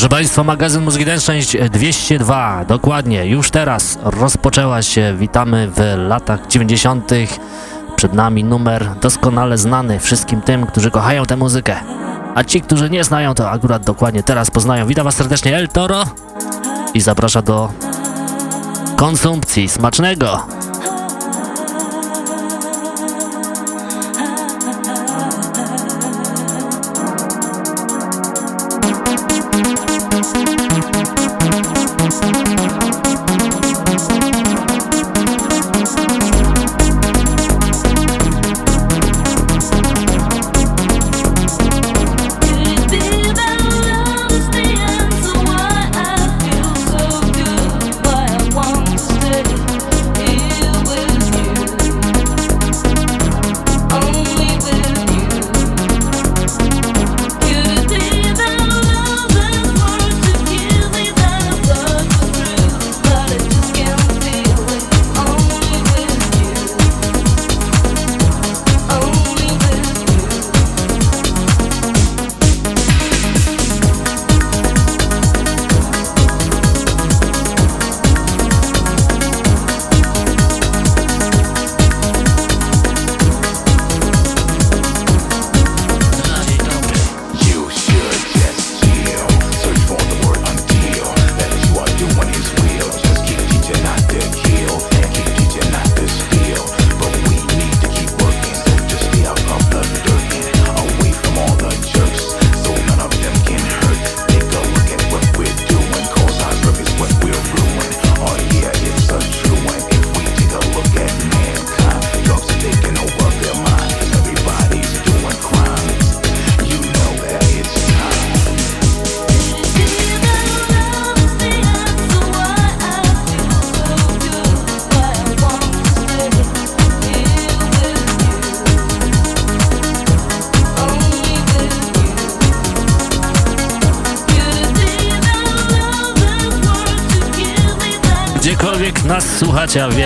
Proszę Państwa, magazyn Muzyki Dance, część 202, dokładnie, już teraz rozpoczęła się, witamy w latach 90. Przed nami numer doskonale znany wszystkim tym, którzy kochają tę muzykę. A ci, którzy nie znają, to akurat dokładnie teraz poznają. Witam Was serdecznie, El Toro i zaprasza do konsumpcji smacznego.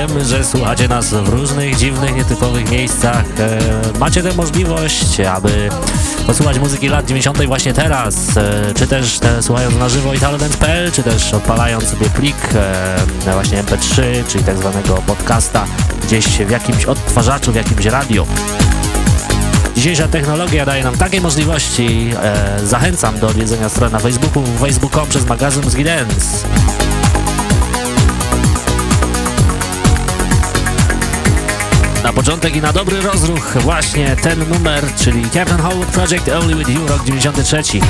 Wiemy, że słuchacie nas w różnych dziwnych, nietypowych miejscach. E, macie tę możliwość, aby posłuchać muzyki lat 90. właśnie teraz, e, czy też te, słuchając na żywo italodance.pl, czy też odpalając sobie plik e, właśnie mp3, czyli tak zwanego podcasta gdzieś w jakimś odtwarzaczu, w jakimś radio. Dzisiejsza technologia daje nam takie możliwości. Zachęcam do odwiedzenia strony na Facebooku, facebook.com przez magazyn Muzyki Dance. Początek i na dobry rozruch właśnie ten numer, czyli Captain Howard Project Only With You, rok 93.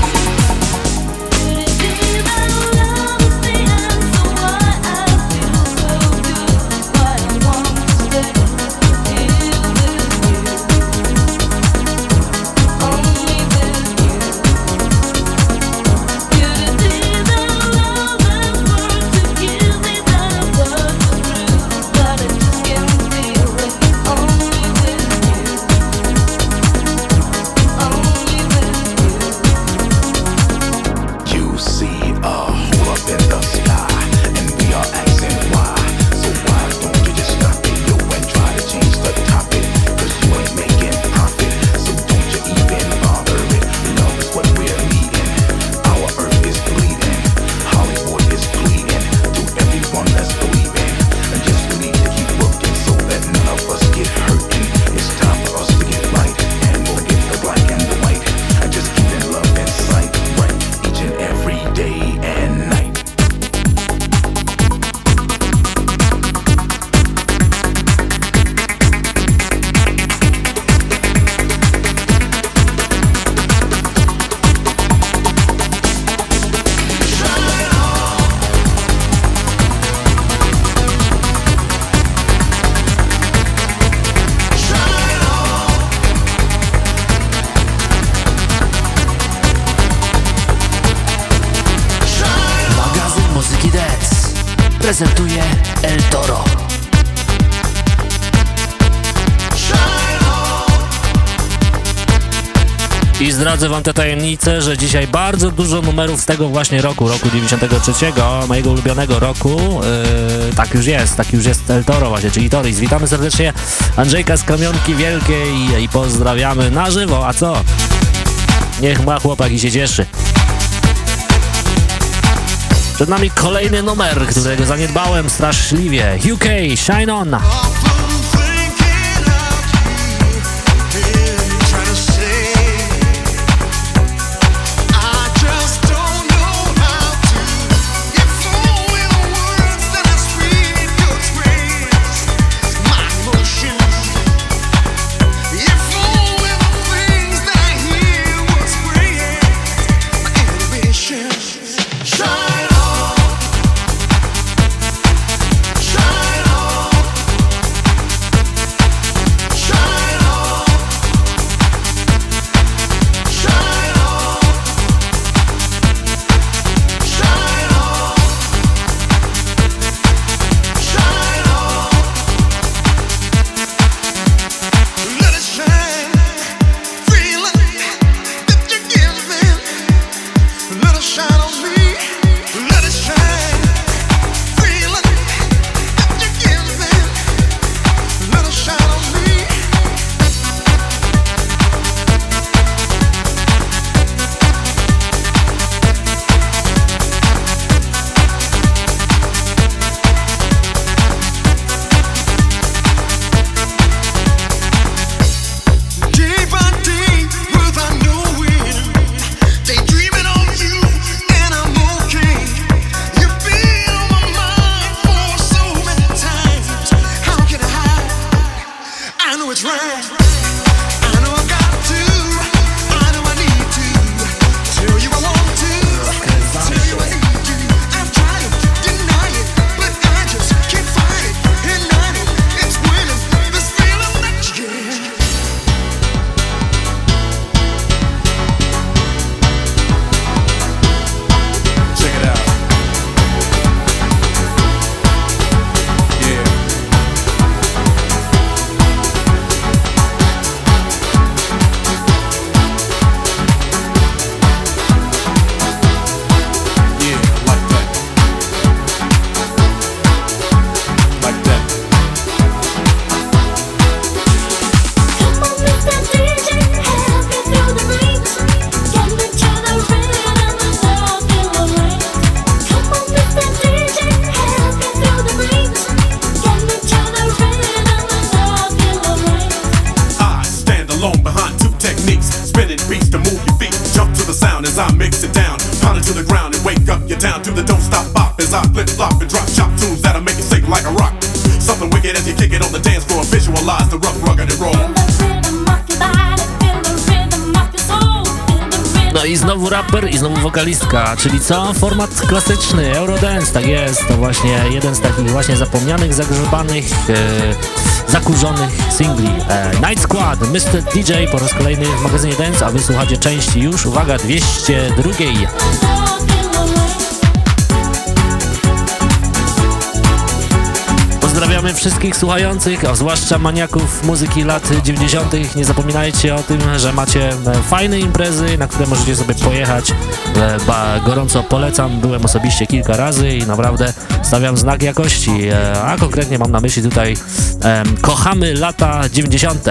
wam tę tajemnicę, że dzisiaj bardzo dużo numerów z tego właśnie roku, roku 93, mojego ulubionego roku. Yy, tak już jest, tak już jest El Toro właśnie, czyli Toris. Witamy serdecznie Andrzejka z Kamionki Wielkiej i pozdrawiamy na żywo, a co? Niech ma chłopak i się cieszy. Przed nami kolejny numer, którego zaniedbałem straszliwie. UK, Shine On! Czyli co? Format klasyczny, Eurodance, tak jest, to właśnie jeden z takich właśnie zapomnianych, zagrzebanych, e, zakurzonych singli. E, Night Squad, Mr. DJ po raz kolejny w magazynie Dance, a wysłuchacie części już, uwaga, 202. Pozdrawiamy wszystkich słuchających, a zwłaszcza maniaków muzyki lat 90. Nie zapominajcie o tym, że macie e, fajne imprezy, na które możecie sobie pojechać. E, ba, gorąco polecam, byłem osobiście kilka razy i naprawdę stawiam znak jakości, e, a konkretnie mam na myśli tutaj kochamy lata 90.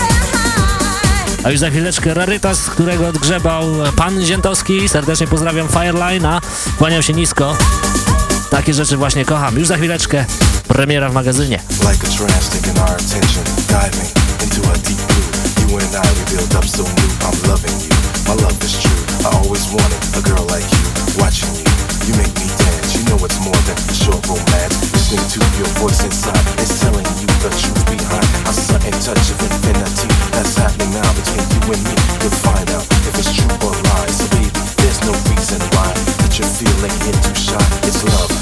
A już za chwileczkę rarytas, którego odgrzebał pan Ziętowski. Serdecznie pozdrawiam Fireline'a. Kłaniam się nisko. Takie rzeczy właśnie kocham. Już za chwileczkę premiera w magazynie. Like a it's more than short romance. Listening to your voice inside is telling you the truth behind a sudden touch of infinity that's happening now between you and me. You'll find out if it's true or lies. So baby, there's no reason why that you're feeling into shy. It's love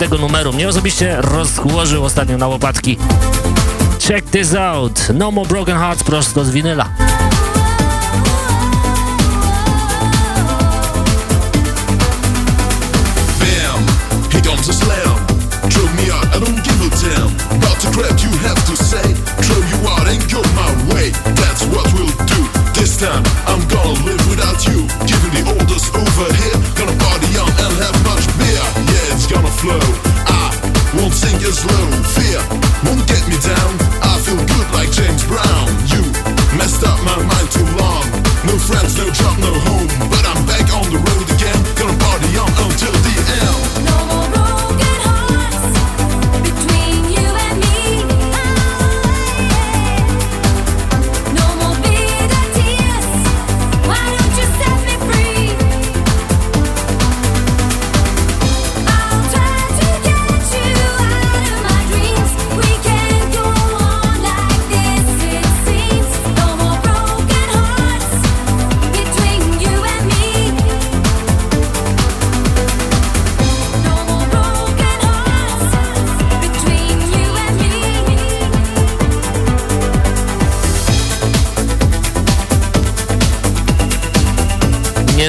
tego numeru. Mnie osobiście rozłożył ostatnio na łopatki. Check this out. No More Broken Hearts prosto z winyla.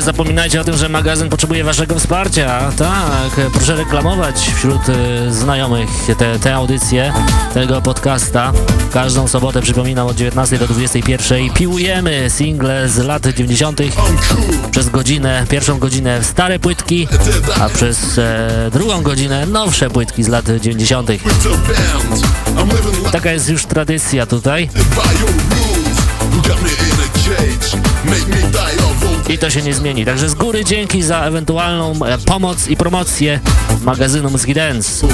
Zapominajcie o tym, że magazyn potrzebuje waszego wsparcia. Tak, proszę reklamować wśród y, znajomych te, te audycje tego podcasta. Każdą sobotę, przypominam, od 19 do 21 piłujemy single z lat 90. przez godzinę, pierwszą godzinę stare płytki, a przez e, drugą godzinę nowsze płytki z lat 90. Taka jest już tradycja tutaj. I to się nie zmieni. Także z góry dzięki za ewentualną e, pomoc i promocję magazynu Muzyki Dance.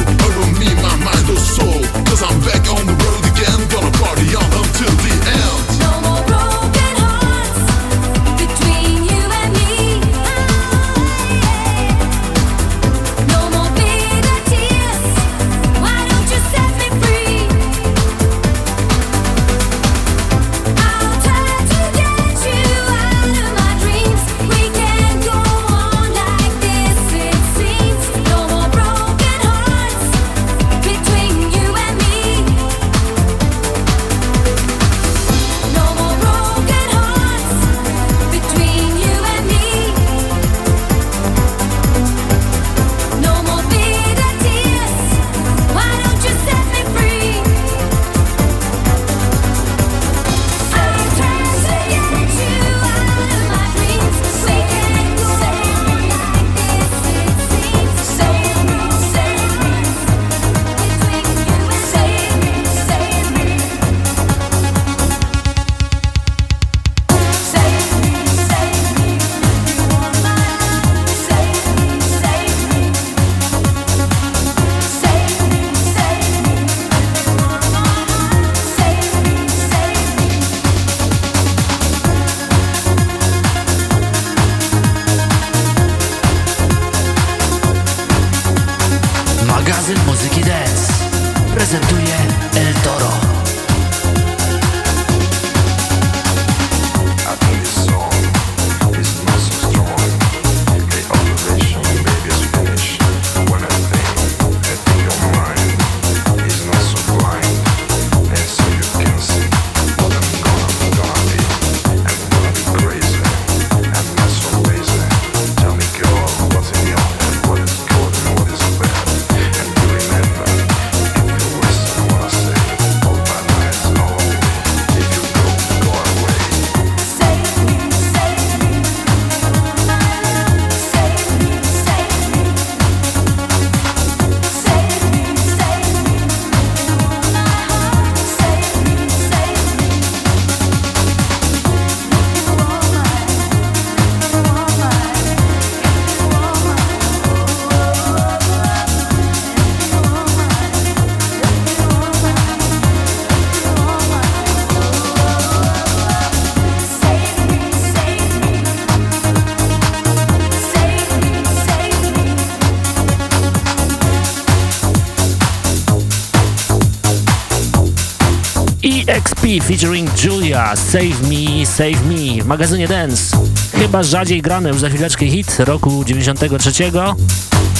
Save Me, Save Me w magazynie Dance. Chyba rzadziej grany już za chwileczkę hit roku 93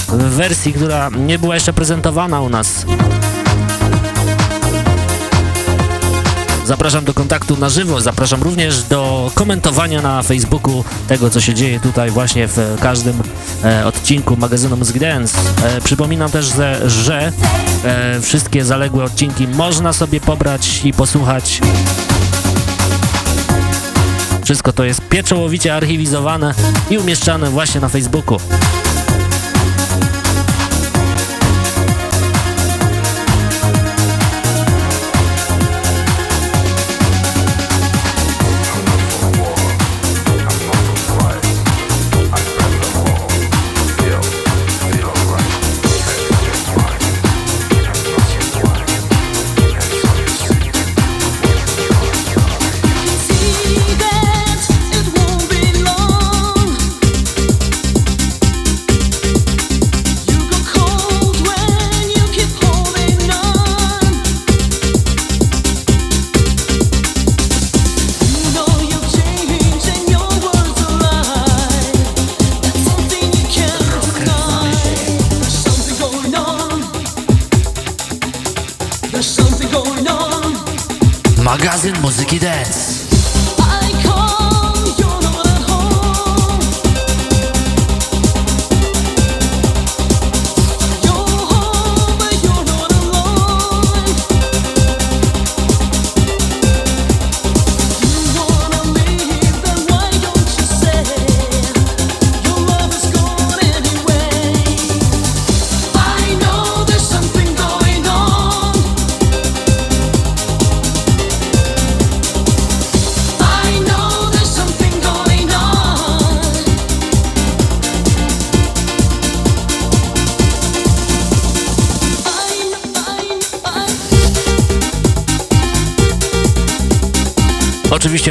w wersji, która nie była jeszcze prezentowana u nas. Zapraszam do kontaktu na żywo, zapraszam również do komentowania na Facebooku tego, co się dzieje tutaj właśnie w każdym e, odcinku magazynu Music Dance. E, przypominam też, że, że e, wszystkie zaległe odcinki można sobie pobrać i posłuchać. Wszystko to jest pieczołowicie archiwizowane i umieszczane właśnie na Facebooku.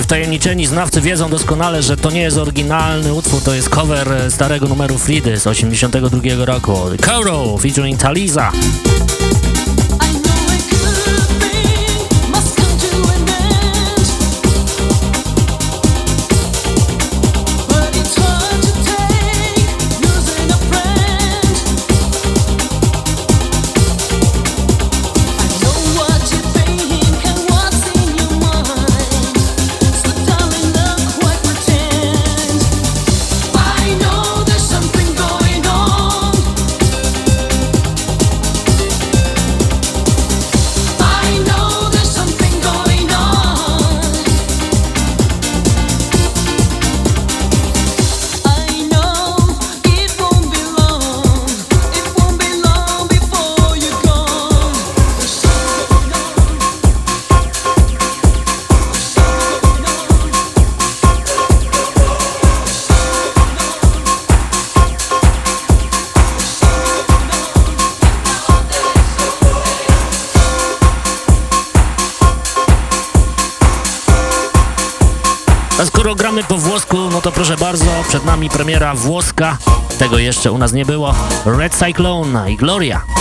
Wtajemniczeni znawcy wiedzą doskonale, że to nie jest oryginalny utwór, to jest cover starego numeru Fridy z 82 roku. Koro featuring Taliza. Przed nami premiera włoska, tego jeszcze u nas nie było, Red Cyclone i Gloria.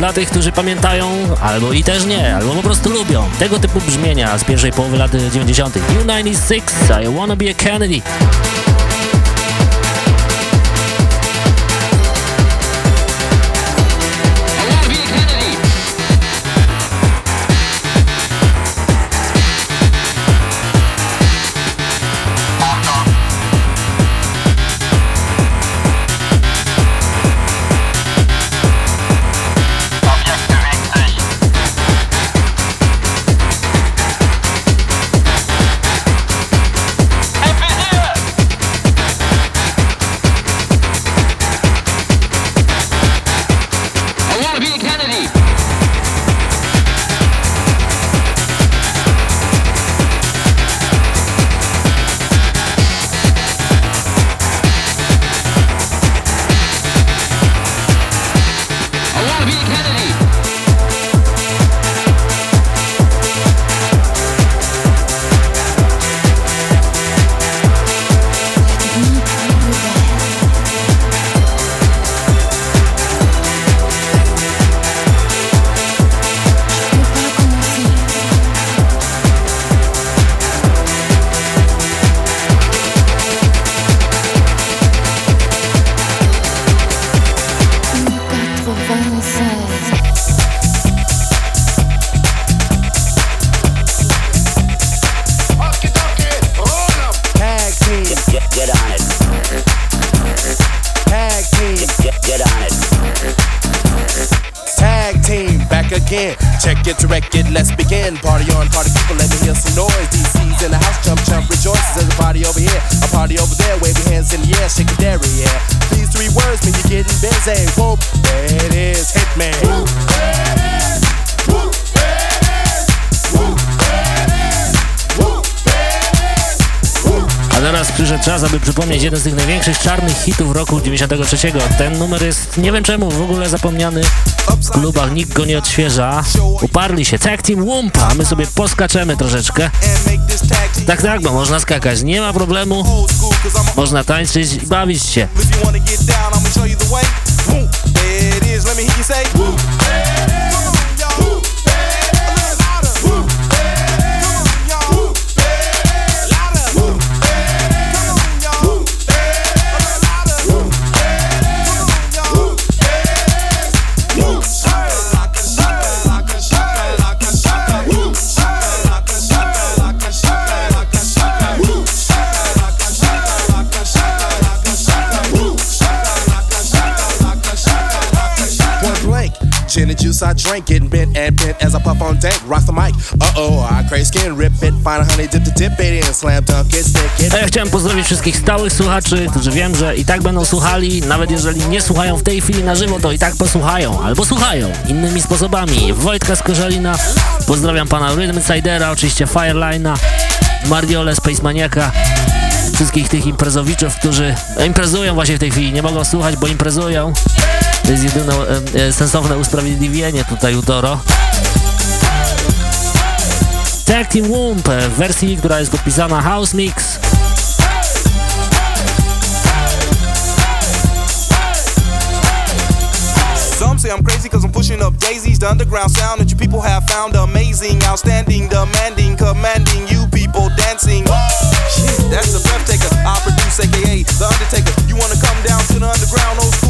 Dla tych, którzy pamiętają, albo i też nie, albo po prostu lubią tego typu brzmienia z pierwszej połowy lat 90. U96, I Wanna Be a Kennedy. Czas, aby przypomnieć jeden z tych największych czarnych hitów roku 93. Ten numer jest, nie wiem czemu, w ogóle zapomniany w klubach, nikt go nie odświeża. Uparli się, Tag Team Wumpa, my sobie poskaczemy troszeczkę. Tak, tak, bo można skakać, nie ma problemu. Można tańczyć i bawić się. juice getting bent and bent as I puff on dank. Rock the mic, uh oh, I skin, rip it, find a honey dip to dip it in, slam dunk it, stick it. Ja chciałem pozdrowić wszystkich stałych słuchaczy, którzy wiem, że i tak będą słuchali, nawet jeżeli nie słuchają w tej chwili na żywo, to i tak posłuchają, albo słuchają innymi sposobami. Wojtka z Korzalina, pozdrawiam pana Rhythm Sidera, oczywiście Fireline'a, Mardiole, Space Maniaka wszystkich tych imprezowiczów, którzy imprezują właśnie w tej chwili, nie mogą słuchać, bo imprezują. To jest jedyne e, sensowne usprawiedliwienie tutaj u Doro. Tag Team Wump w wersji, która jest podpisana House Mix. Some say I'm crazy cause I'm pushing up daisies, the underground sound that you people have found amazing, outstanding, demanding, commanding, you people dancing. Shit, that's the breath taker. I produce aka The Undertaker. You wanna come down to the underground old school?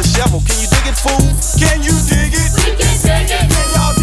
A shovel. Can you dig it, fool? Can you dig it? We can dig it. Can y'all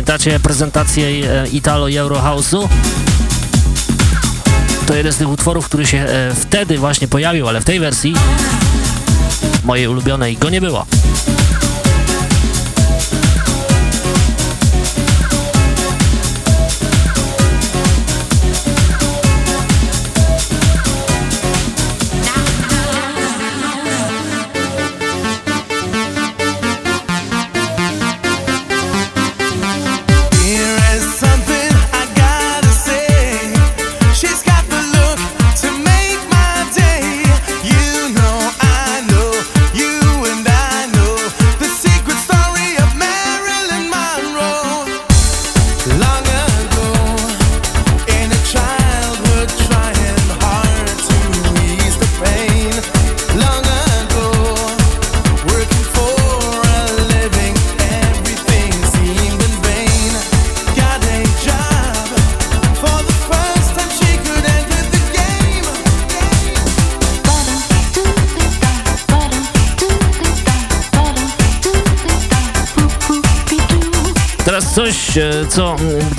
Pamiętacie prezentację e, Italo Eurohouse'u? To jeden z tych utworów, który się e, wtedy właśnie pojawił, ale w tej wersji mojej ulubionej go nie było.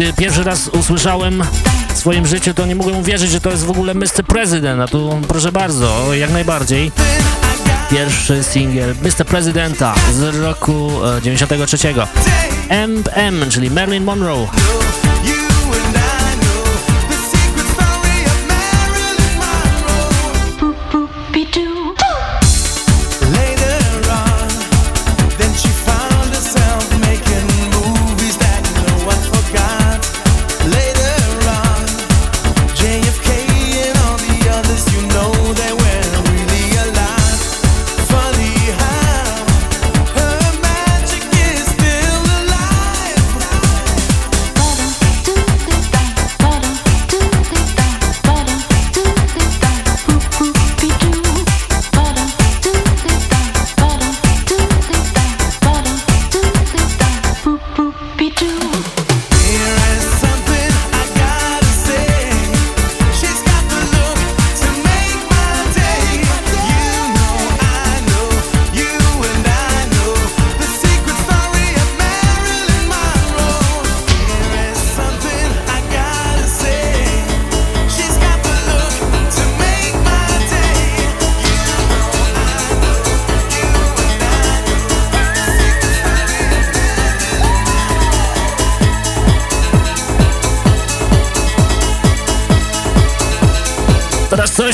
Gdy pierwszy raz usłyszałem w swoim życiu, to nie mogłem uwierzyć, że to jest w ogóle Mr. President, a tu proszę bardzo, jak najbardziej. Pierwszy singiel Mr. Prezydenta z roku 93. M&M, czyli Marilyn Monroe.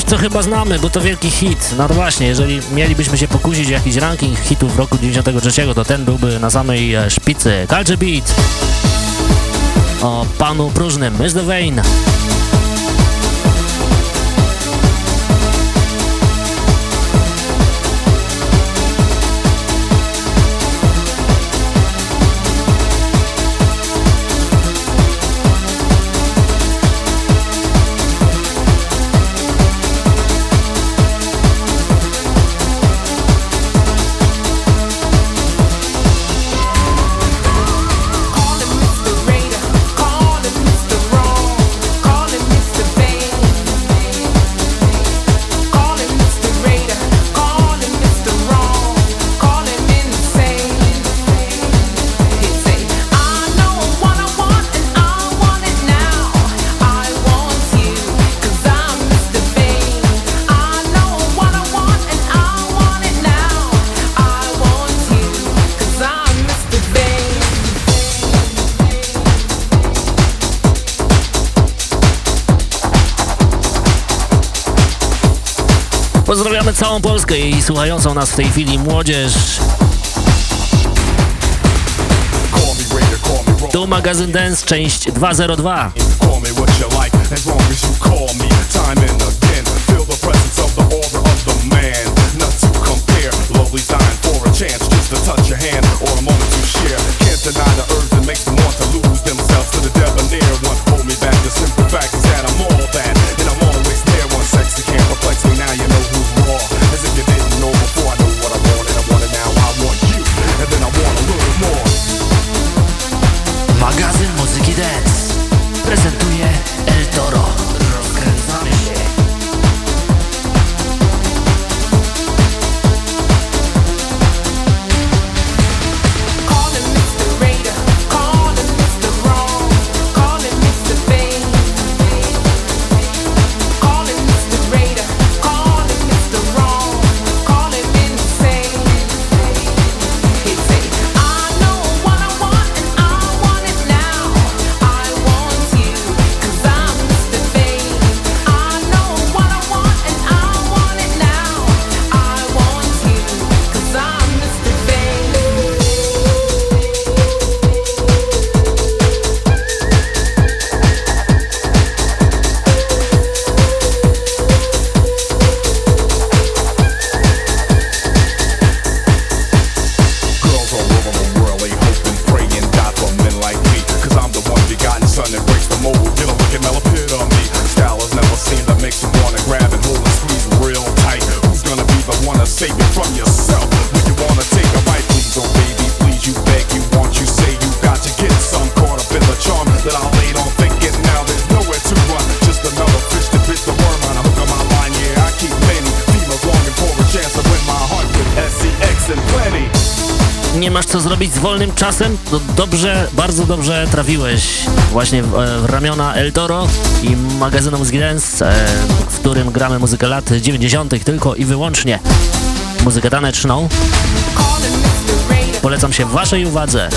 Co chyba znamy, bo to wielki hit. No to właśnie, jeżeli mielibyśmy się pokusić jakiś ranking hitów roku 93, to ten byłby na samej e, szpicy. Culture Beat o panu próżnym. Vane. Pozdrawiamy słuchającą nas w tej chwili młodzież. Tu magazyn Dance, część 202. wolnym czasem, to dobrze, bardzo dobrze trafiłeś właśnie w, w ramiona El Toro i magazynu Muzyki Dance, e, w którym gramy muzykę lat 90. tylko i wyłącznie. Muzykę taneczną. Polecam się waszej uwadze.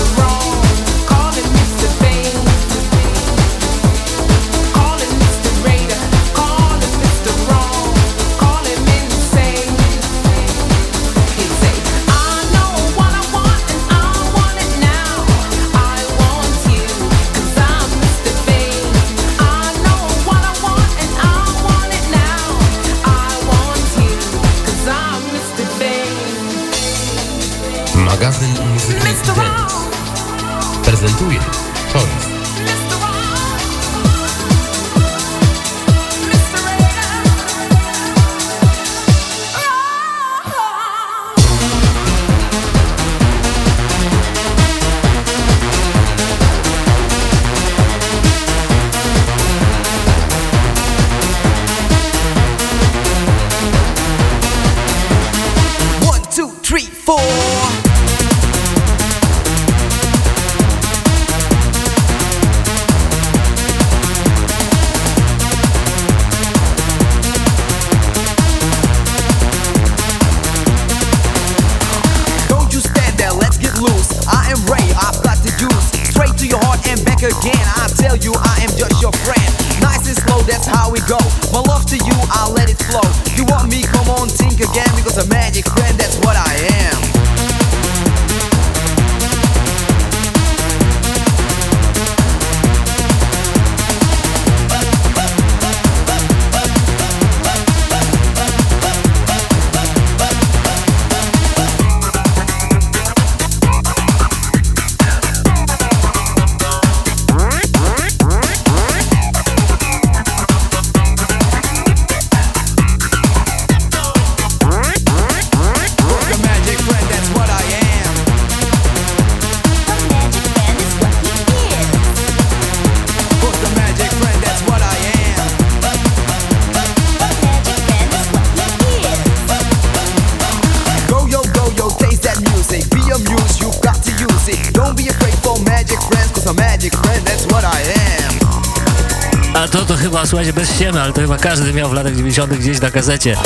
Każdy miał w latach 90 gdzieś na gazecie.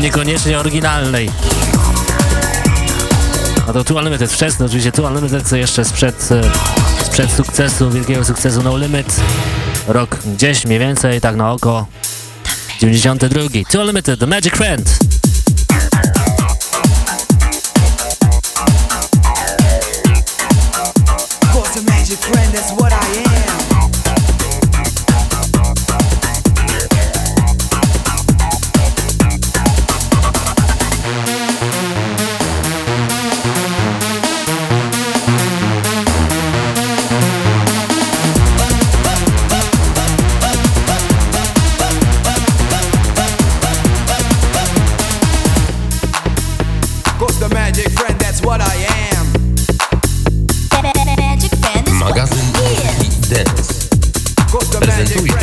Niekoniecznie oryginalnej. A to Two Unlimited wczesny, oczywiście Two Unlimited co jeszcze sprzed, e, sprzed sukcesu, wielkiego sukcesu No Limit. Rok gdzieś mniej więcej, tak na oko. 92. Two Unlimited, The Magic Friend. Cause the magic friend, that's what I am. Magazyn Dance prezentuje.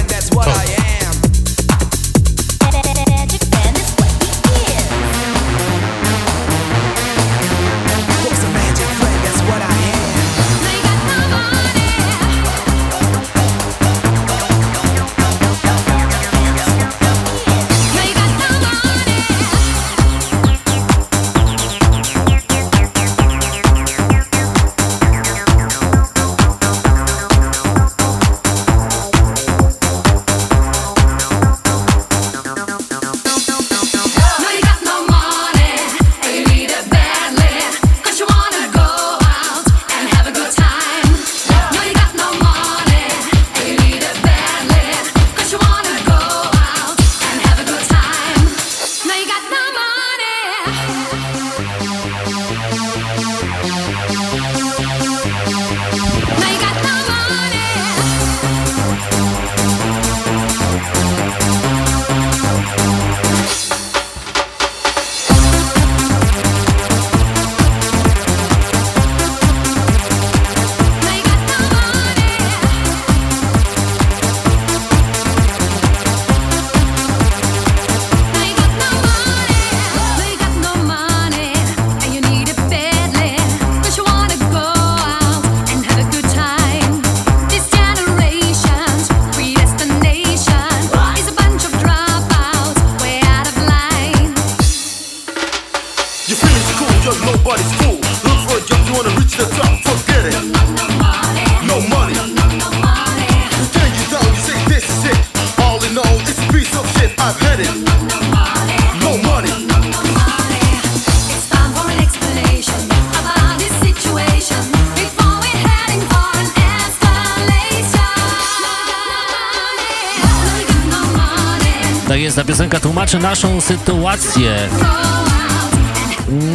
Sytuację.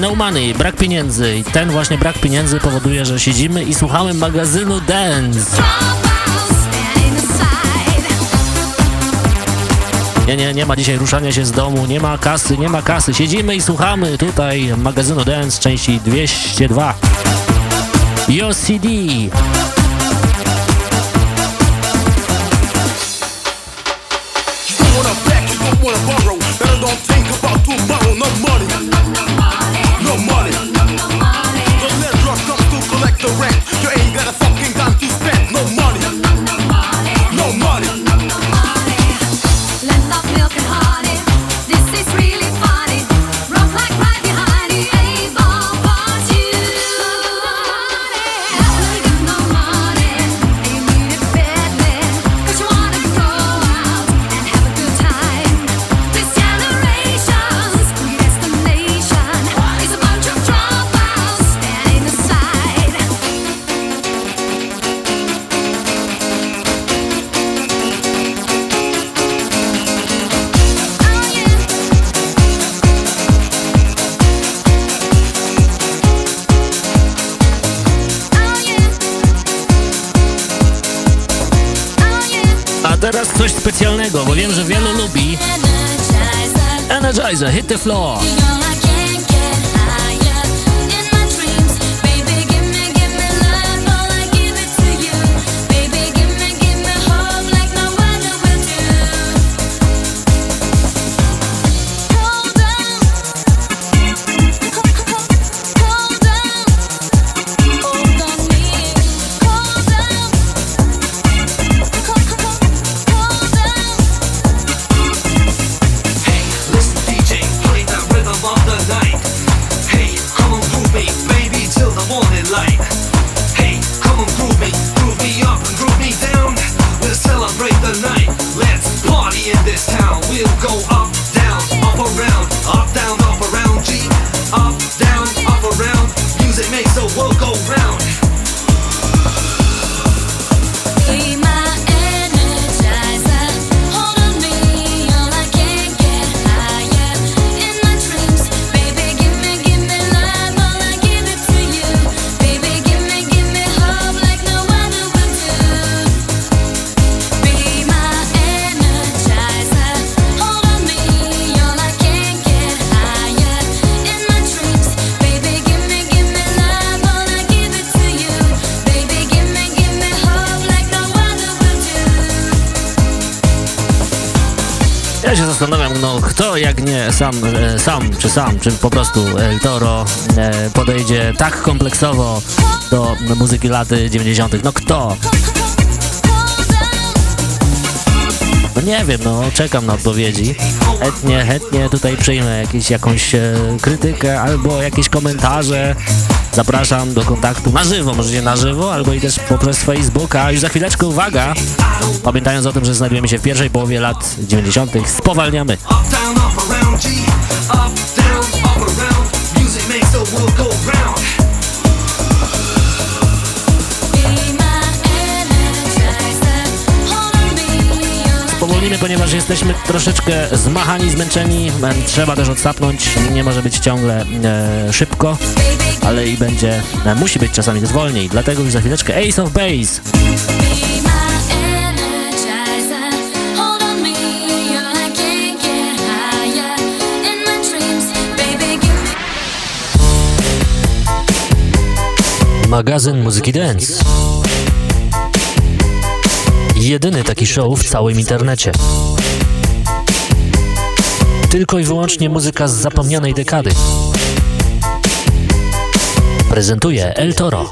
No money, brak pieniędzy i ten właśnie brak pieniędzy powoduje, że siedzimy i słuchamy magazynu Dance. Nie, nie, nie ma dzisiaj ruszania się z domu, nie ma kasy, nie ma kasy. Siedzimy i słuchamy tutaj magazynu Dance części 202. Your CD. Specjalnego, bo wiem, że wielu lubi Energizer, Hit the Floor. Sam, e, sam czy sam, czy po prostu El Toro e, podejdzie tak kompleksowo do muzyki lat 90. No kto? No nie wiem, no czekam na odpowiedzi. Chętnie, chętnie tutaj przyjmę jakieś, jakąś e, krytykę albo jakieś komentarze. Zapraszam do kontaktu na żywo, możecie na żywo, albo i też poprzez Facebooka. Już za chwileczkę uwaga, pamiętając o tym, że znajdujemy się w pierwszej połowie lat 90. spowalniamy. Ponieważ jesteśmy troszeczkę zmachani, zmęczeni. Trzeba też odsapnąć. Nie może być ciągle e, szybko, ale i będzie, e, musi być czasami też wolniej. Dlatego już za chwileczkę Ace of Base. magazyn muzyki dance. Jedyny taki show w całym internecie. Tylko i wyłącznie muzyka z zapomnianej dekady. Prezentuje El Toro.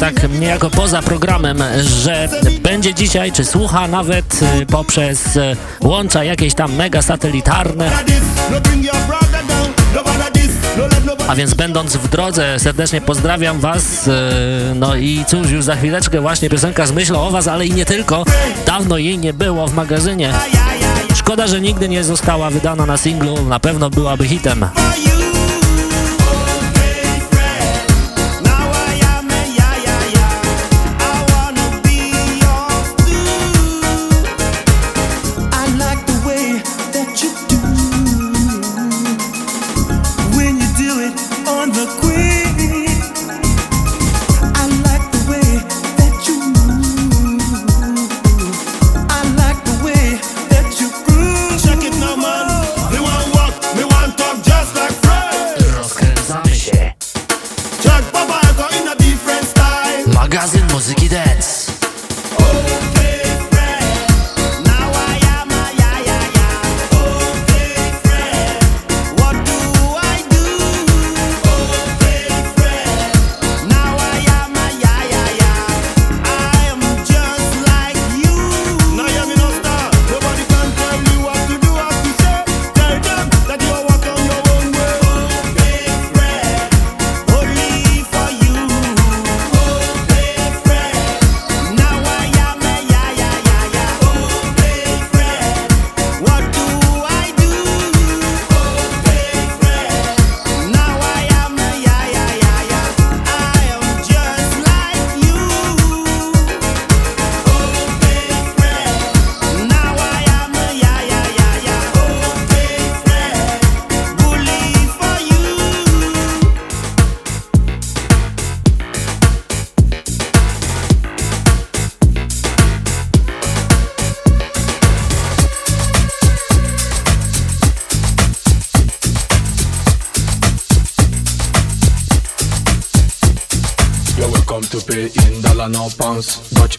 Tak niejako poza programem, że będzie dzisiaj, czy słucha nawet y, poprzez y, łącza jakieś tam mega satelitarne. A więc będąc w drodze, serdecznie pozdrawiam Was. Y, no i cóż, już za chwileczkę właśnie piosenka z myślą o Was, ale i nie tylko. Dawno jej nie było w magazynie. Szkoda, że nigdy nie została wydana na singlu, na pewno byłaby hitem.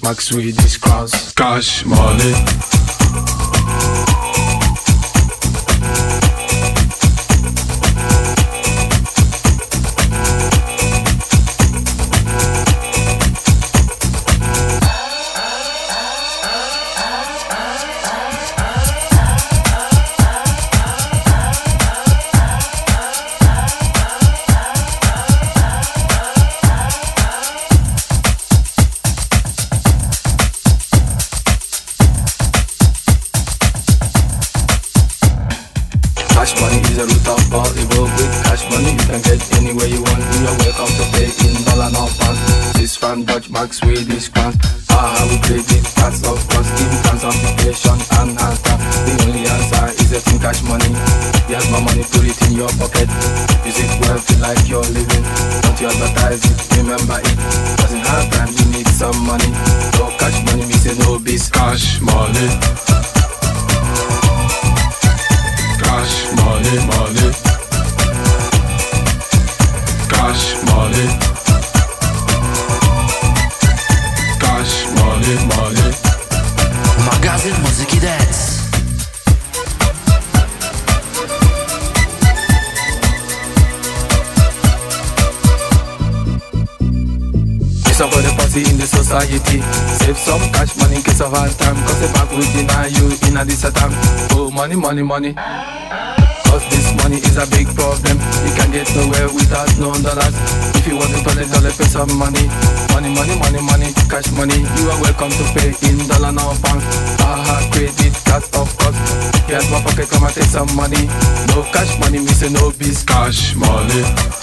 Max with this cross. Cash money. Money. Cause this money is a big problem. You can't get nowhere without no dollars. If you want to dollar, dollar, pay some money. Money, money, money, money, cash money. You are welcome to pay in dollar now pound. Aha, credit card, of course. Here's my pocket, come and take some money. No cash money, me say no biz. Cash money.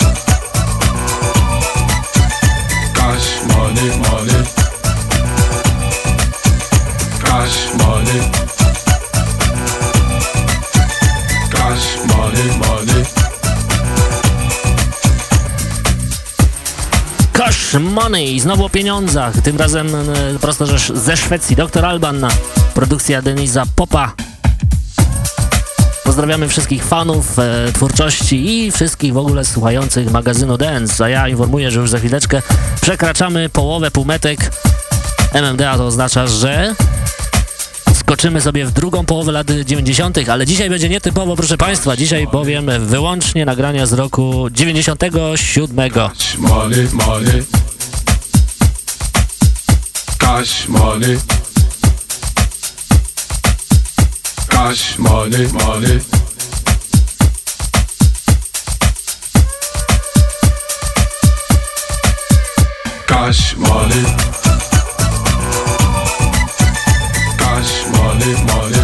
Money, znowu o pieniądzach, tym razem e, prosto ze Szwecji. Dr. Alban, produkcja Denisa Popa. Pozdrawiamy wszystkich fanów e, twórczości i wszystkich w ogóle słuchających magazynu Dance. A ja informuję, że już za chwileczkę przekraczamy połowę półmetek. MMDA to oznacza, że skoczymy sobie w drugą połowę lat 90., ale dzisiaj będzie nietypowo, proszę Państwa. Dzisiaj bowiem wyłącznie nagrania z roku 97. Money, money. Cash money. Cash money, money. Cash money. Cash money, money.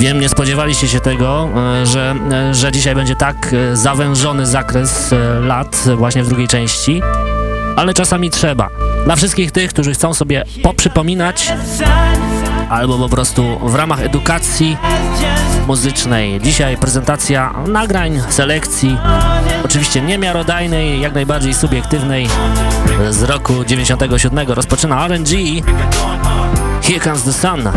Wiem, nie spodziewaliście się tego, e, że, e, że dzisiaj będzie tak e, zawężony zakres lat właśnie w drugiej części, ale czasami trzeba. Dla wszystkich tych, którzy chcą sobie poprzypominać albo po prostu w ramach edukacji muzycznej. Dzisiaj prezentacja nagrań, selekcji, oczywiście niemiarodajnej, jak najbardziej subiektywnej z roku 97. Rozpoczyna RNG. Here comes the sun.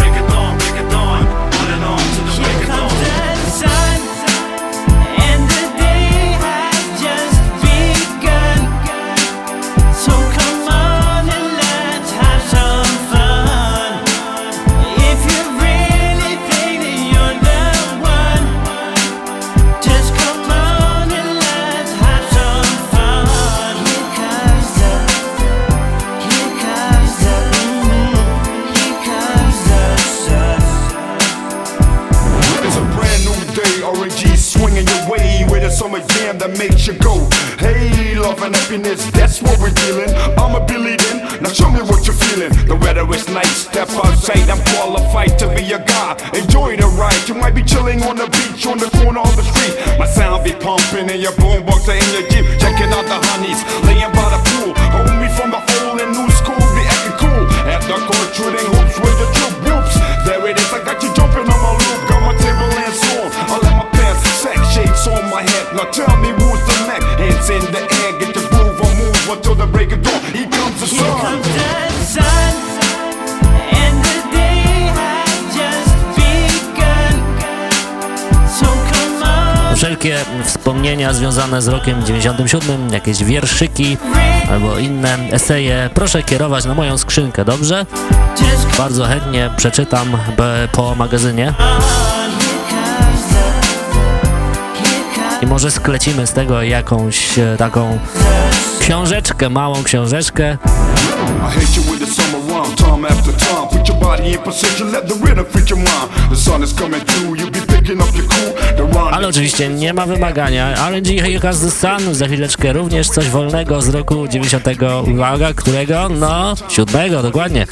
Love and happiness, that's what we're dealing. I'm a Billy then, now show me what you're feeling. The weather is nice, step outside, I'm qualified to be a guy. Enjoy the ride, you might be chilling on the beach, on the corner of the street. My sound be pumping in your boombox or in your jeep, checking out the honeys, laying by the pool. Hold me from the old and new school, be acting cool. The court, shooting hoops with the troop my head. Now tell me who's the next? Hands in the air, get the groove on move until the break of dawn. Here comes the sun. Here comes the sun. And the day has just begun. So come on. Wszelkie wspomnienia związane z rokiem 97, jakieś wierszyki albo inne eseje, proszę kierować na moją skrzynkę, dobrze? Bardzo chętnie przeczytam po magazynie. Może sklecimy z tego jakąś e, taką książeczkę, małą książeczkę. Ale oczywiście nie ma wymagania. Here Comes the Sun, za chwileczkę również coś wolnego z roku 90. Uwaga, którego? No, siódmego, dokładnie.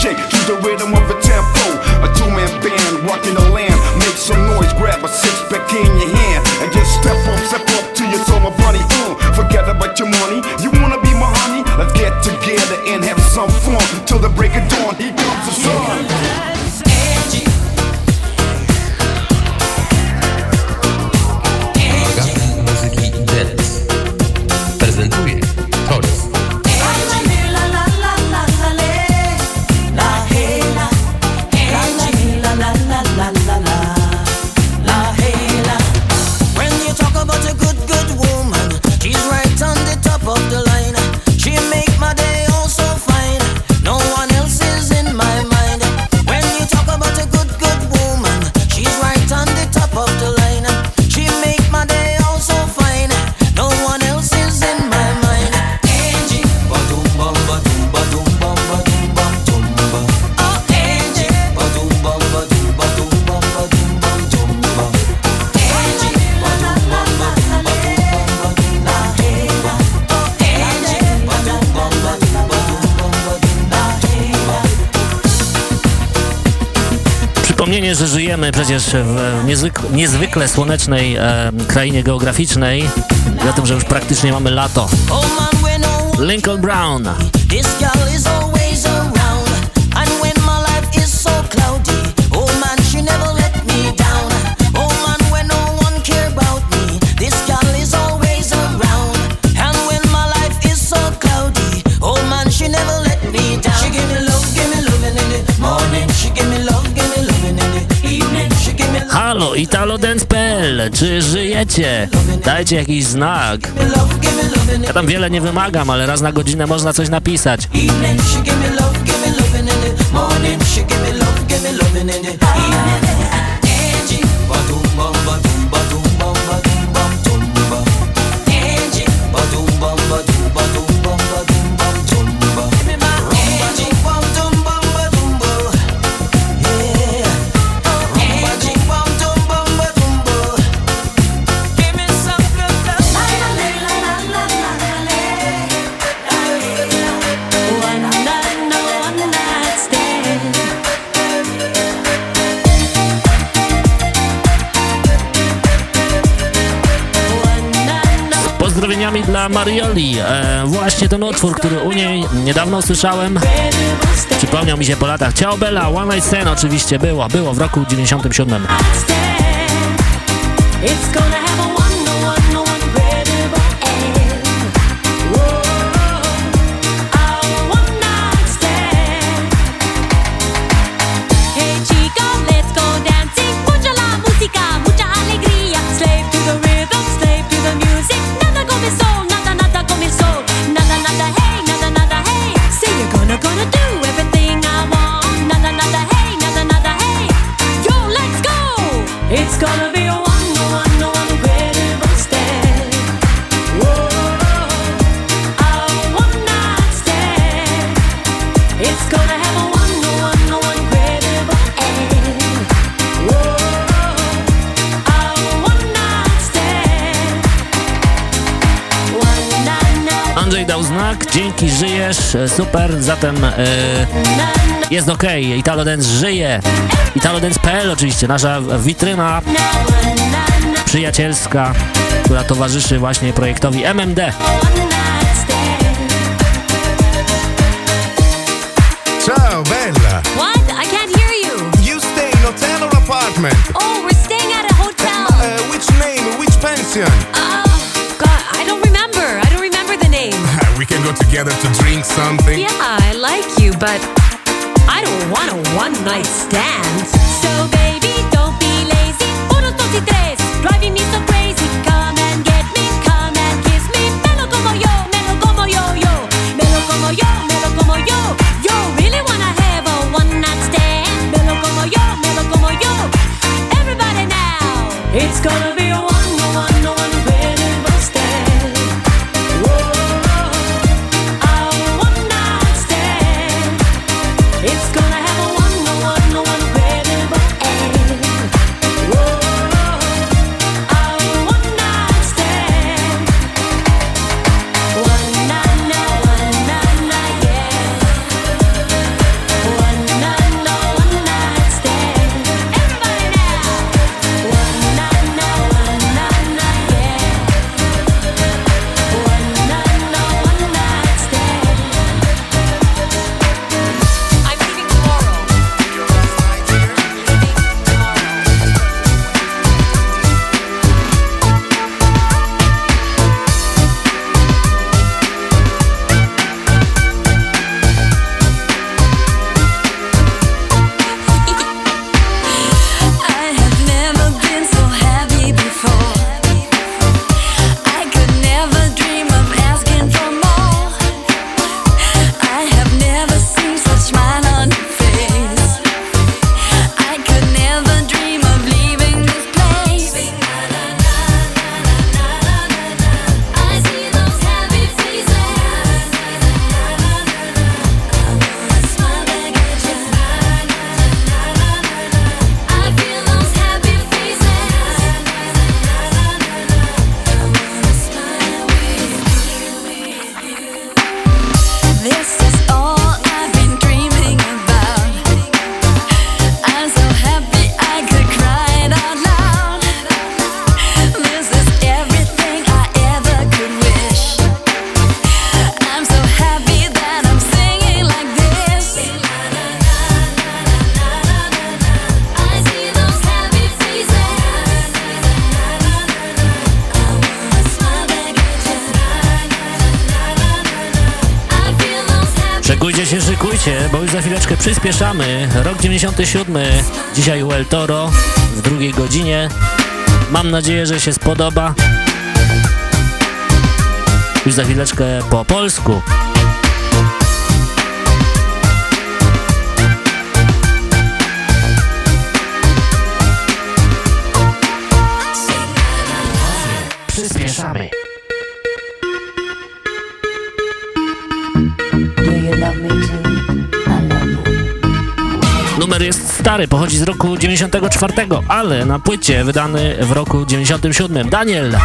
Shake to the rhythm of a tempo. A two-man band rocking the land. Make some noise, grab a six-pack in your hand. And just step up, step up to your summer bunny. Uh, forget about your money, you wanna be my honey? Let's get together and have some fun. Till the break of dawn, here comes the sun. Przypomnienie, że żyjemy przecież w niezwyk- niezwykle słonecznej e, krainie geograficznej, za tym, że już praktycznie mamy lato. Lincoln Brown. Czy żyjecie? Dajcie jakiś znak. Ja tam wiele nie wymagam, ale raz na godzinę można coś napisać. Evening, Marioli. E, właśnie ten utwór, który u niej niedawno usłyszałem, przypomniał mi się po latach. Ciao Bella, One Night Stand oczywiście było, było w roku 97. stand. It's znak, dzięki, żyjesz, e, super, zatem e, jest okej, Italo Dance żyje. ItaloDance.pl oczywiście, nasza witryna przyjacielska, która towarzyszy właśnie projektowi MMD. Ciao, bella. What? I can't hear you. You stay in hotel or apartment? Oh, we're staying at a hotel. Uh, which name? Which pension? Oh, together to drink something. Yeah, I like you, but I don't want a one night stand. So, baby, don't be lazy. Uno, dos y tres, driving me so crazy. Come and get me, come and kiss me. Me lo como yo, me lo como yo, yo. Me lo como yo, me lo como yo. przyspieszamy. Rok 97, dzisiaj UL Toro w drugiej godzinie. Mam nadzieję, że się spodoba. Już za chwileczkę po polsku. numer jest stary, pochodzi z roku 94, ale na płycie wydany w roku 97. Daniel!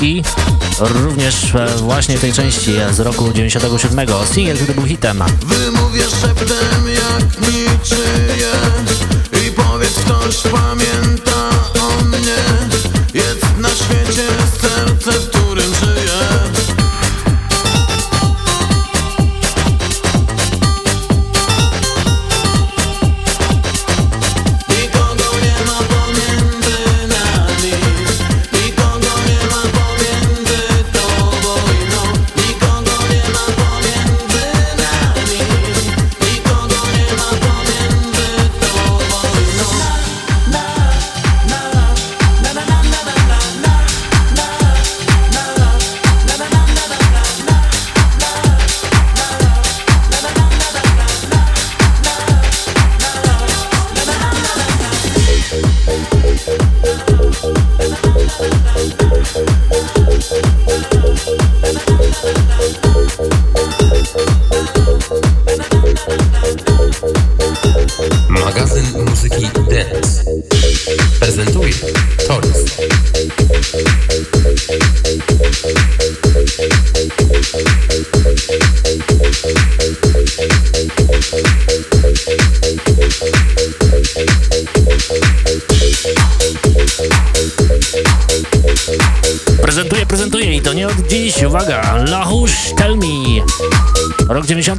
Polski, również e, właśnie w tej części z roku 97. Single, który był hitem. Szeptem jak niczyje i powiedz ktoś pamięta.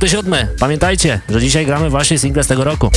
47. Pamiętajcie, że dzisiaj gramy właśnie single z tego roku.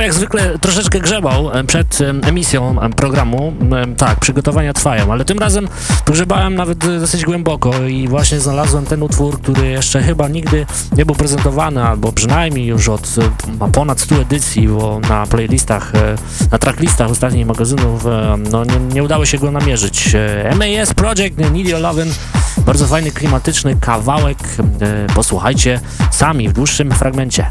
Jak zwykle troszeczkę grzebał e, przed em, emisją em, programu. Tak, przygotowania trwają, ale tym razem pogrzebałem nawet e, dosyć głęboko i właśnie znalazłem ten utwór, który jeszcze chyba nigdy nie był prezentowany, albo przynajmniej już od e, ponad 100 edycji, bo na playlistach, e, na tracklistach ostatnich magazynów e, no nie, nie udało się go namierzyć. E, MAS Project Need Your Lovin', bardzo fajny, klimatyczny kawałek. E, Posłuchajcie sami w dłuższym fragmencie.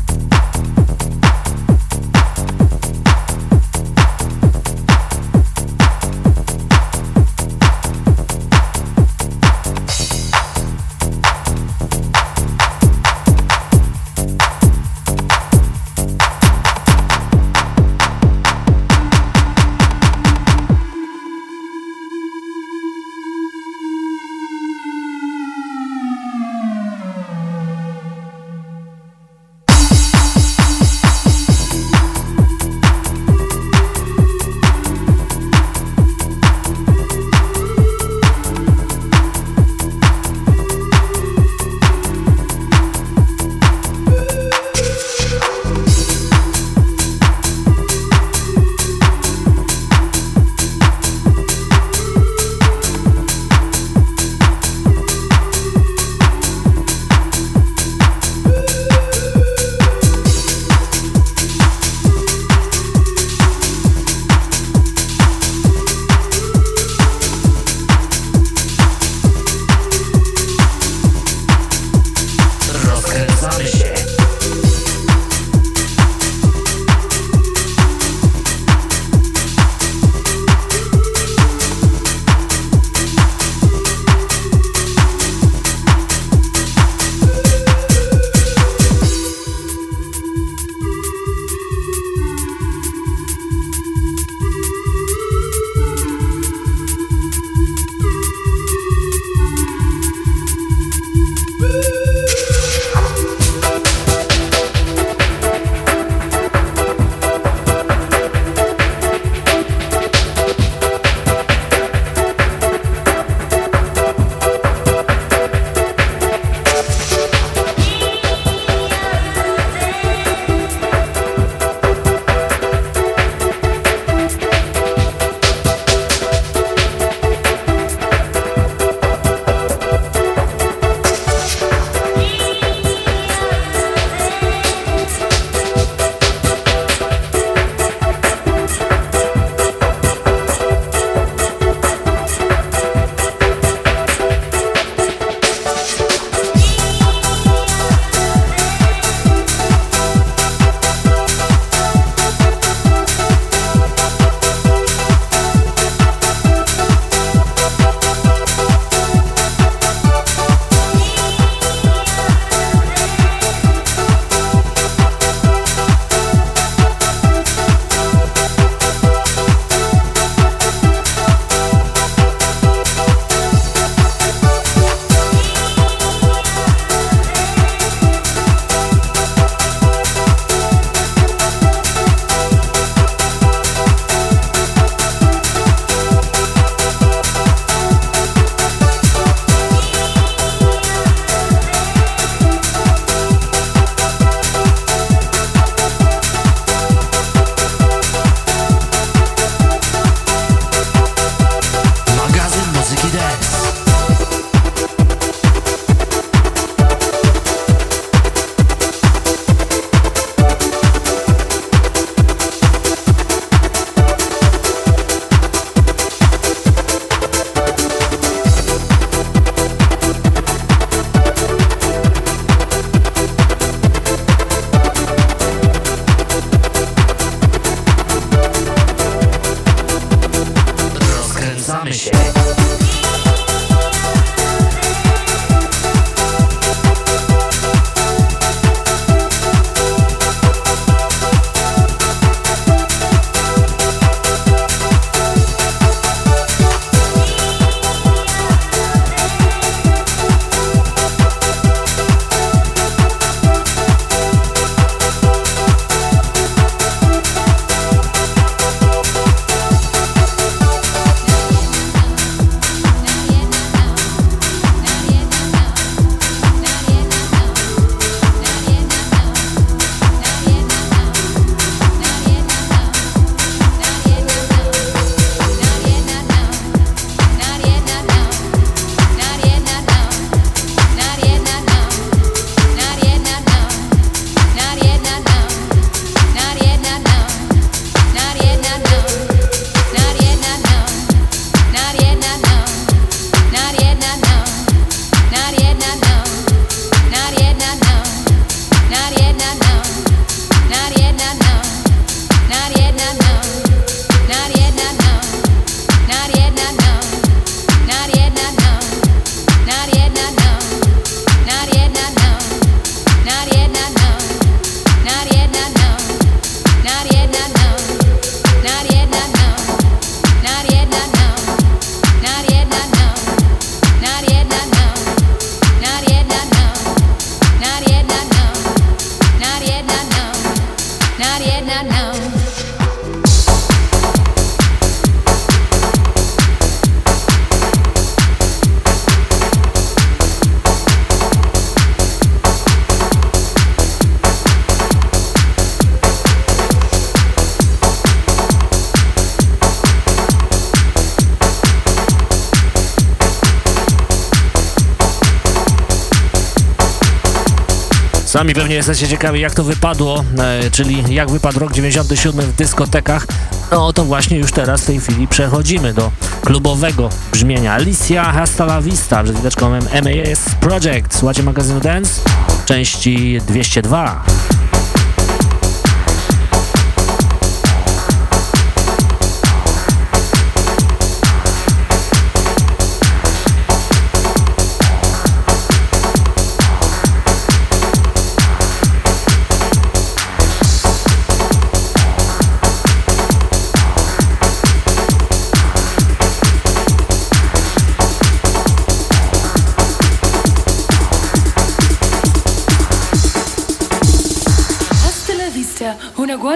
Sami pewnie jesteście ciekawi, jak to wypadło, e, czyli jak wypadł rok 97 w dyskotekach. No to właśnie już teraz w tej chwili przechodzimy do klubowego brzmienia. Alicia Hasta la Vista przed chwileczką MAS Project. Słuchajcie magazynu Dance, części 202.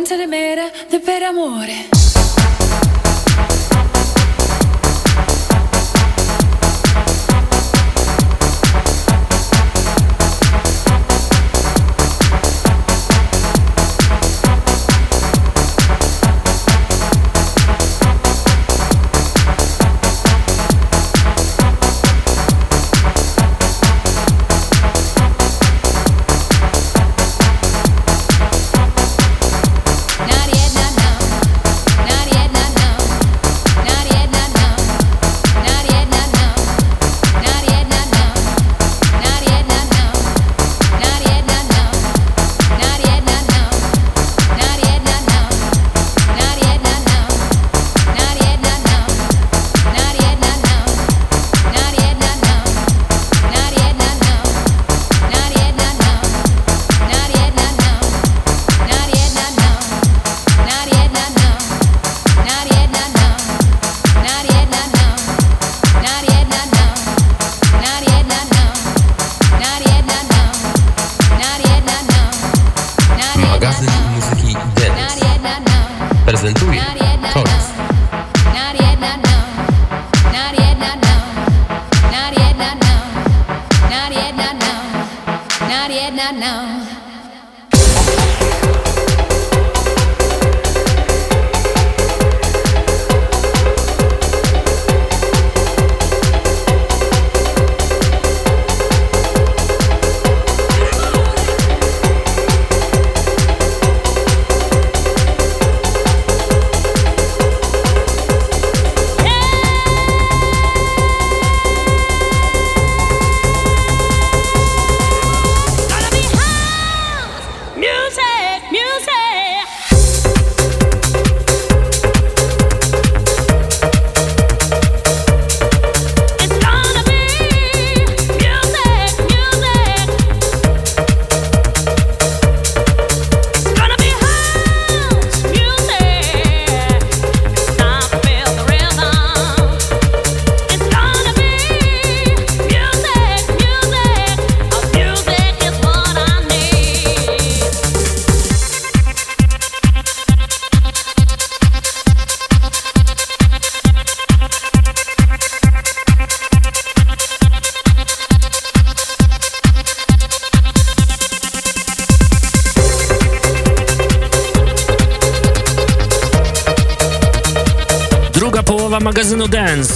Guancia de mera de per amore.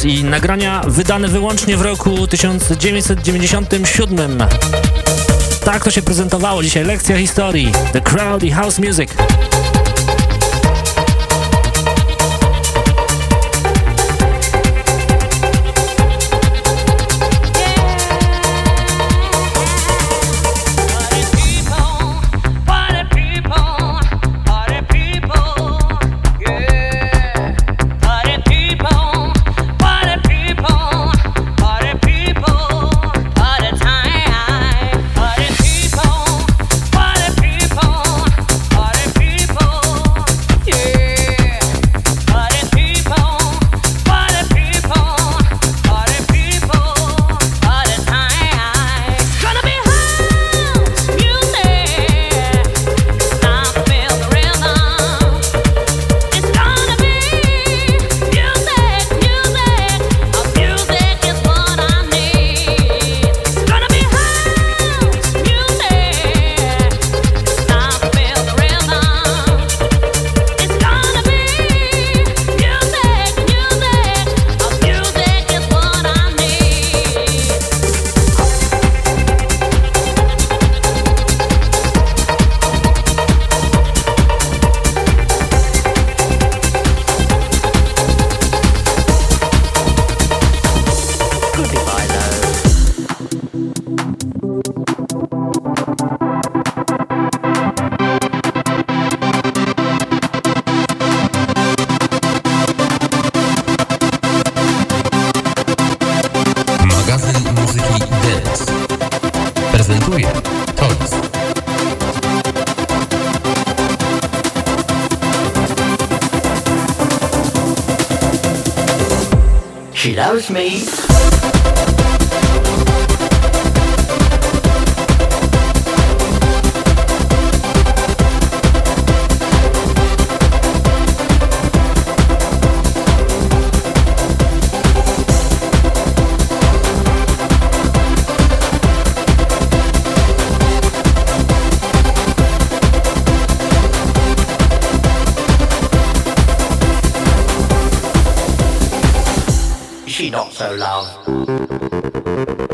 I nagrania wydane wyłącznie w roku 1997. Tak to się prezentowało dzisiaj, lekcja historii, The Crowd i House Music. prezentuje She loves me. So love.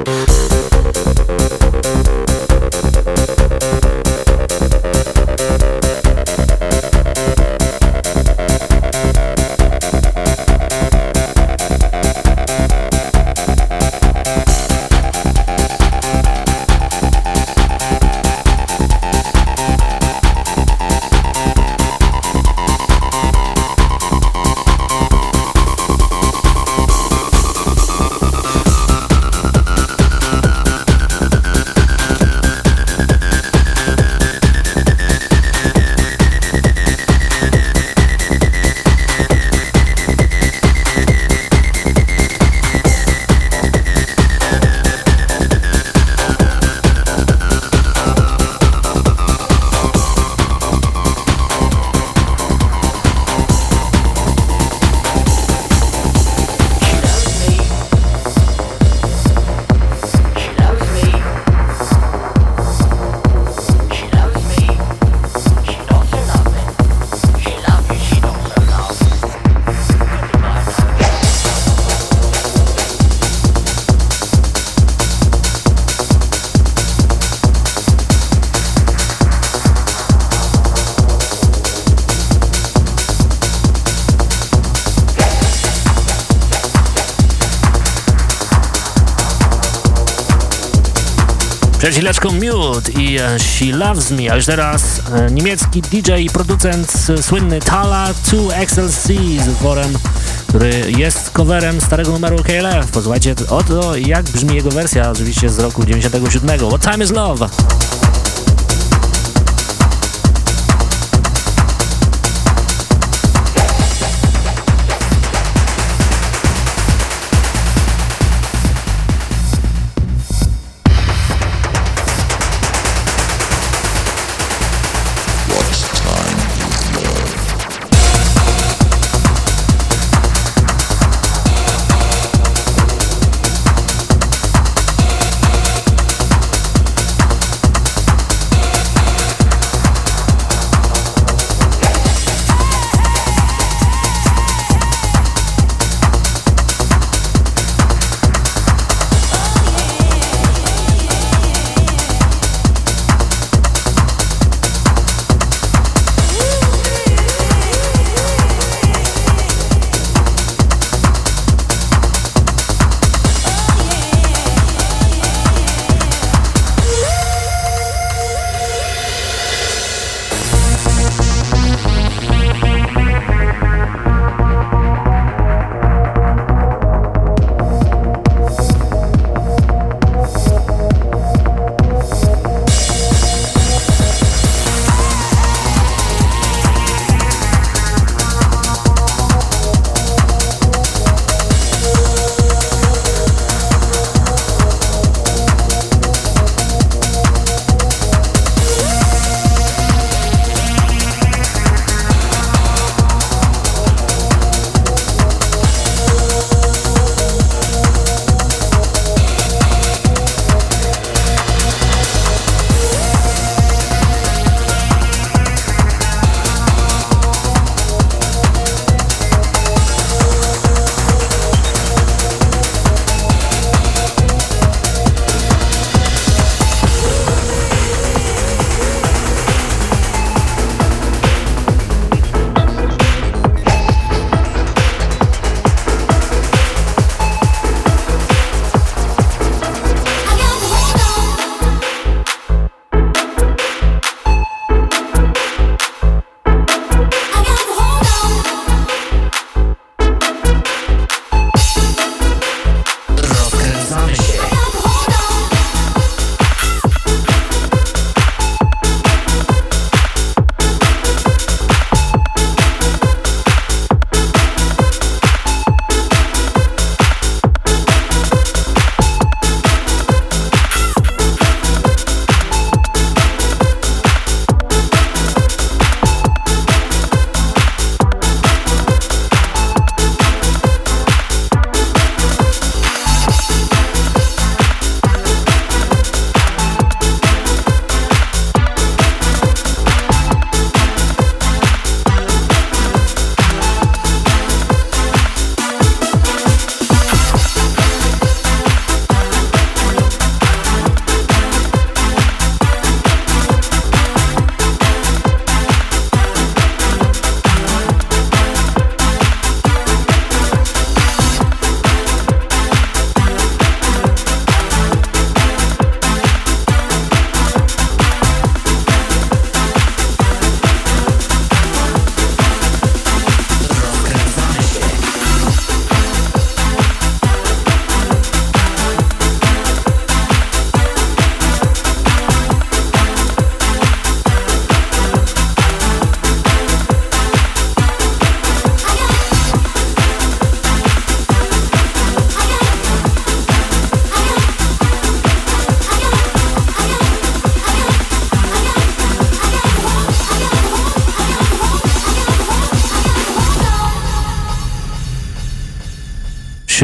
I e, She Loves Me, a już teraz e, niemiecki DJ i producent słynny Tala 2XLC z utworem, który jest coverem starego numeru KLF. Posłuchajcie oto jak brzmi jego wersja, oczywiście z roku 97. What Time Is Love?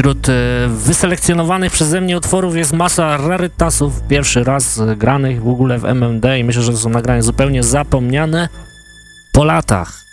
Wśród e, wyselekcjonowanych przeze mnie utworów jest masa rarytasów, pierwszy raz e, granych w ogóle w MMD i myślę, że to są nagrania zupełnie zapomniane po latach.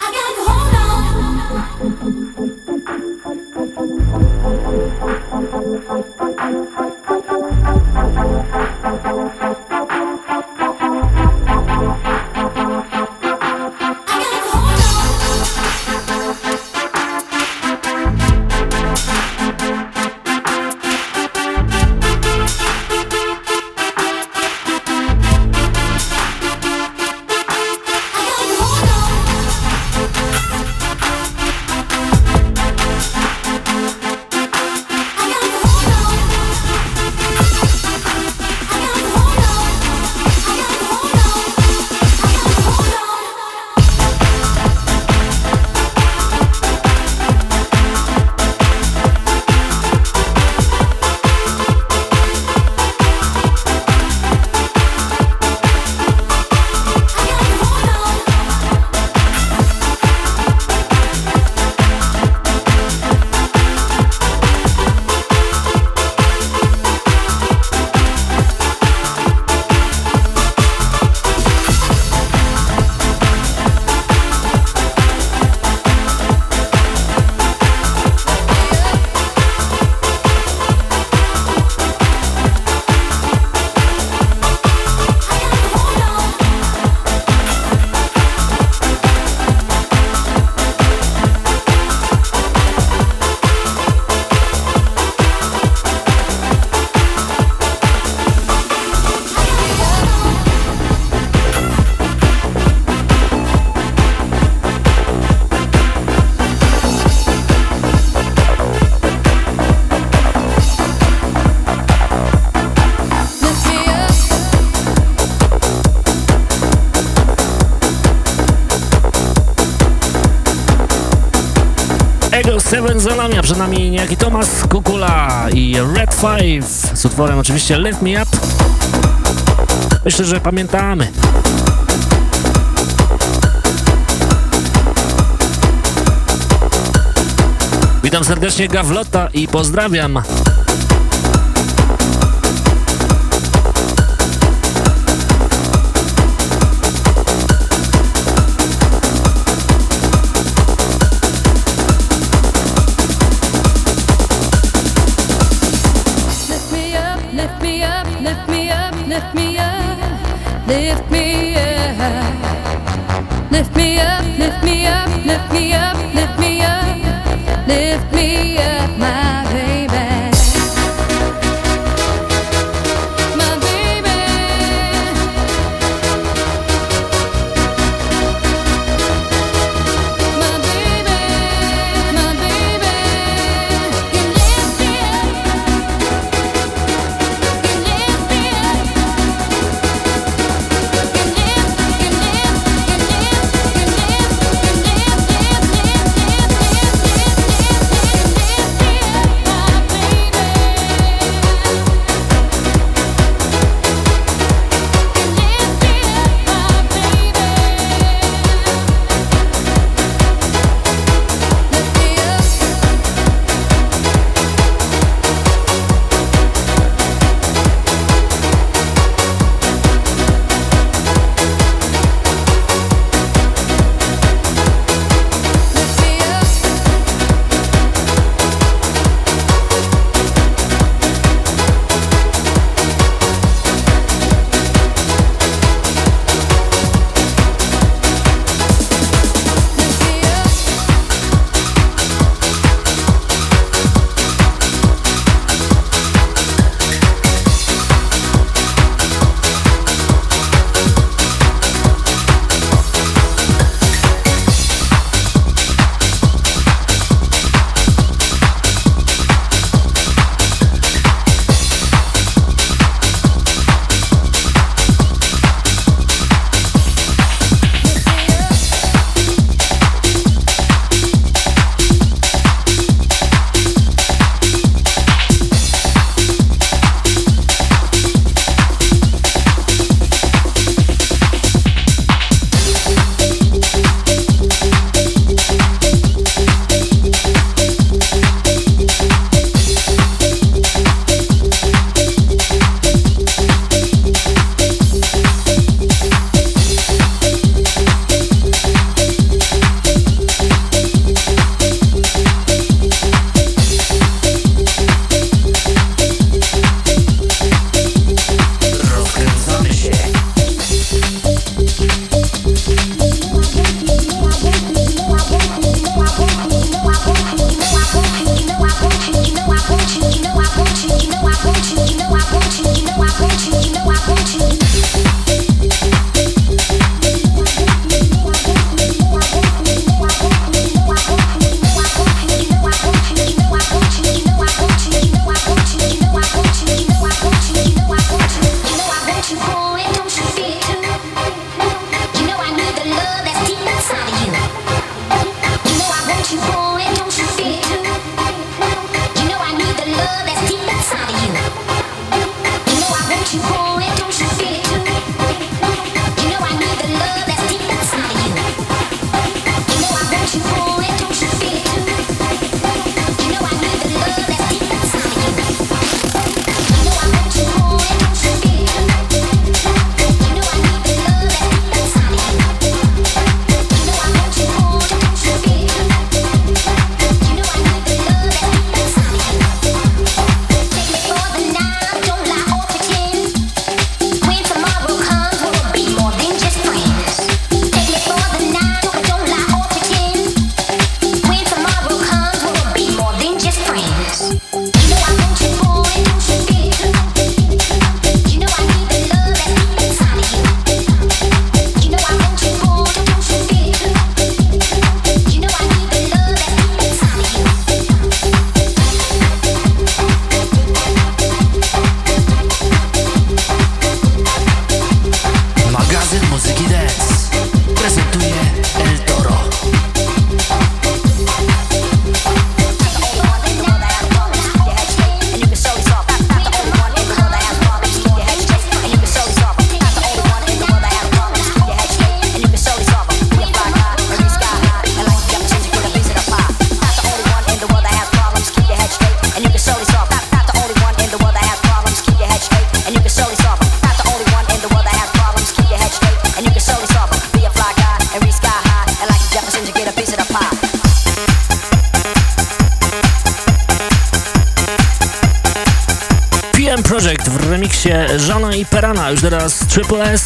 Zalamia, przed nami niejaki Tomasz Kukula i Red Five z utworem oczywiście Lift Me Up. Myślę, że pamiętamy. Witam serdecznie Gawlota i pozdrawiam.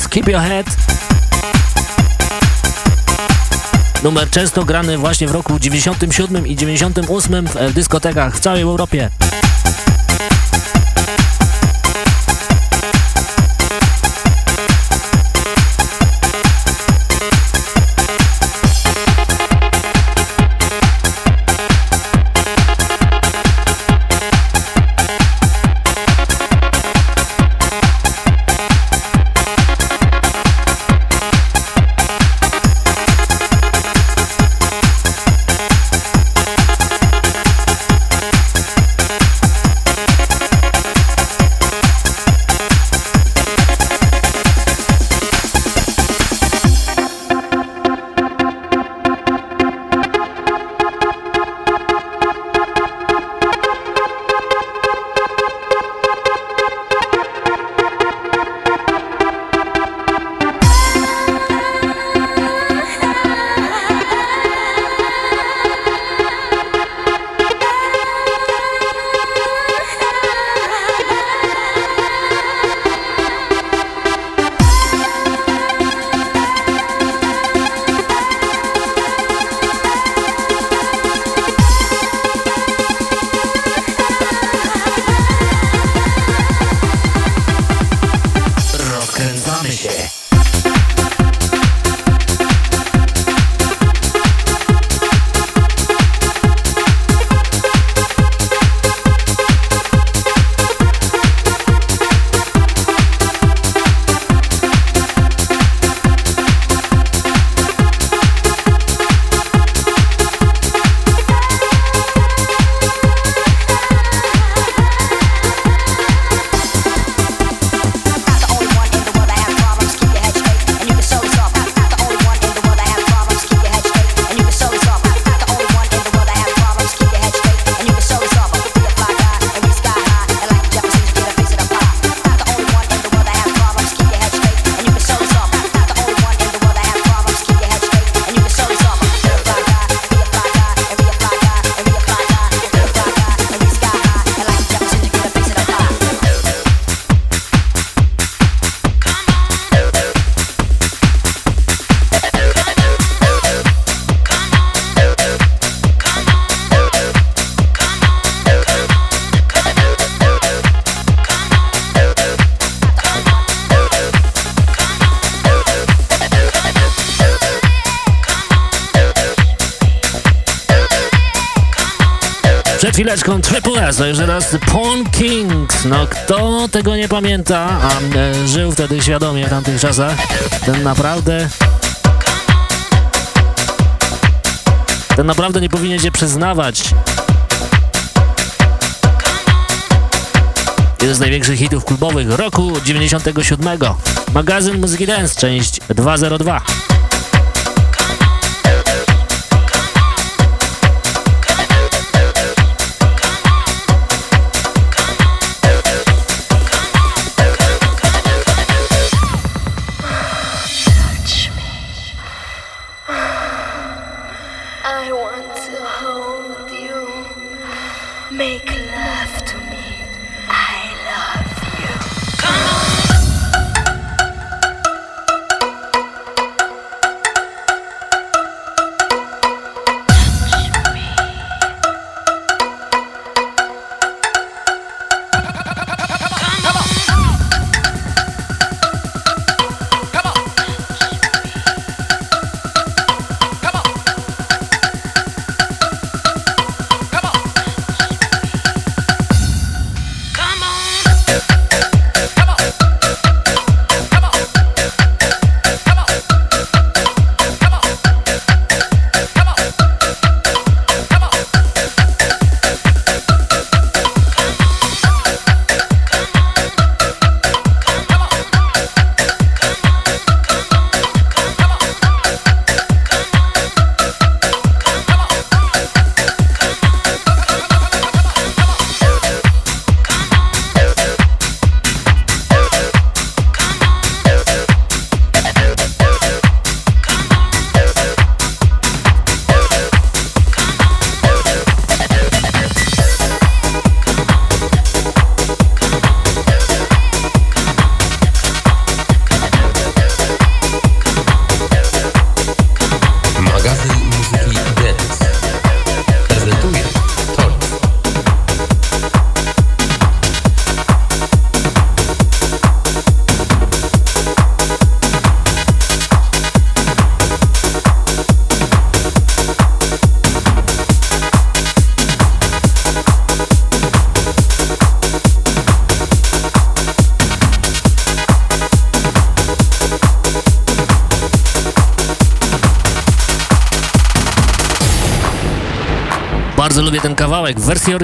Keep Your Head. Numer często grany właśnie w roku 97 i 98 w dyskotekach w całej Europie. To już teraz Pawn Kings. No kto tego nie pamięta, a e, żył wtedy świadomie w tamtych czasach, ten naprawdę... Ten naprawdę nie powinien się przyznawać. Jeden z największych hitów klubowych roku 97. Magazyn Muzyki Dance, część 202.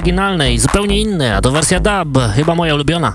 oryginalnej, zupełnie inny, a to wersja dub, chyba moja ulubiona.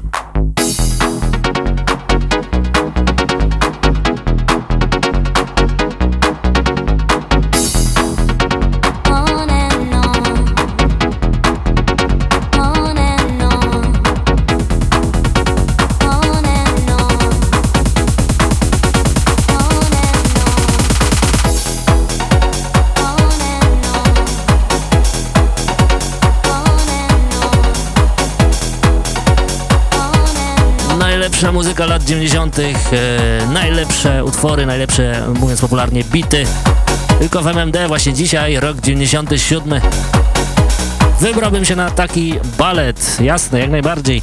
Muzyka lat 90., e, najlepsze utwory, najlepsze, mówiąc popularnie, bity. Tylko w MMD właśnie dzisiaj, rok 97. Wybrałbym się na taki balet, jasne, jak najbardziej.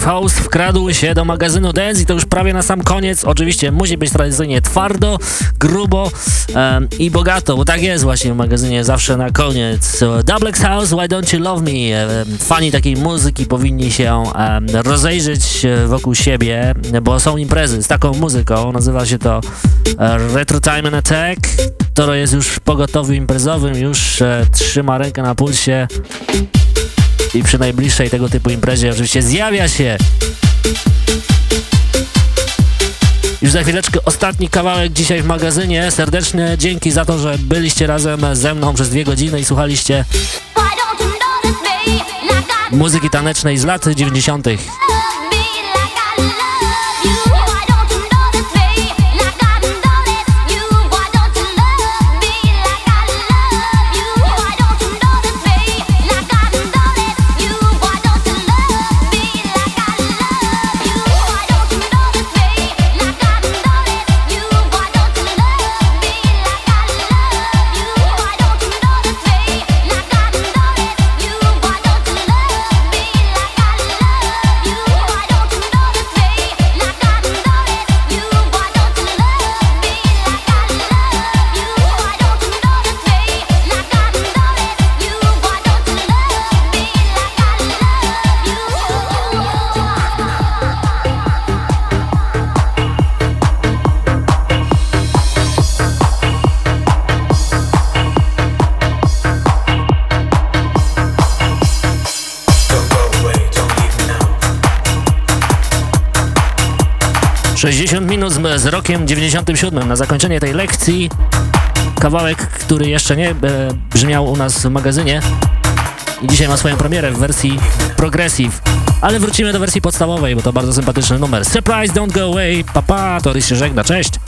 Progressive House wkradł się do magazynu Dance i to już prawie na sam koniec. Oczywiście musi być tradycyjnie twardo, grubo em, i bogato, bo tak jest właśnie w magazynie zawsze na koniec. So, Double X House, Why Don't You Love Me? Fani takiej muzyki powinni się em, rozejrzeć e, wokół siebie, bo są imprezy z taką muzyką. Nazywa się to e, Retro Time and Attack. Toro jest już w pogotowiu imprezowym, już e, trzyma rękę na pulsie i przy najbliższej tego typu imprezie oczywiście zjawia się. Już za chwileczkę ostatni kawałek dzisiaj w magazynie. Serdeczne dzięki za to, że byliście razem ze mną przez dwie godziny i słuchaliście muzyki tanecznej z lat 90. Sześćdziesiąt minut z, z rokiem 97 na zakończenie tej lekcji. Kawałek, który jeszcze nie e, brzmiał u nas w magazynie i dzisiaj ma swoją premierę w wersji Progressive. Ale wrócimy do wersji podstawowej, bo to bardzo sympatyczny numer. Surprise, don't go away, papa, to się żegna, cześć!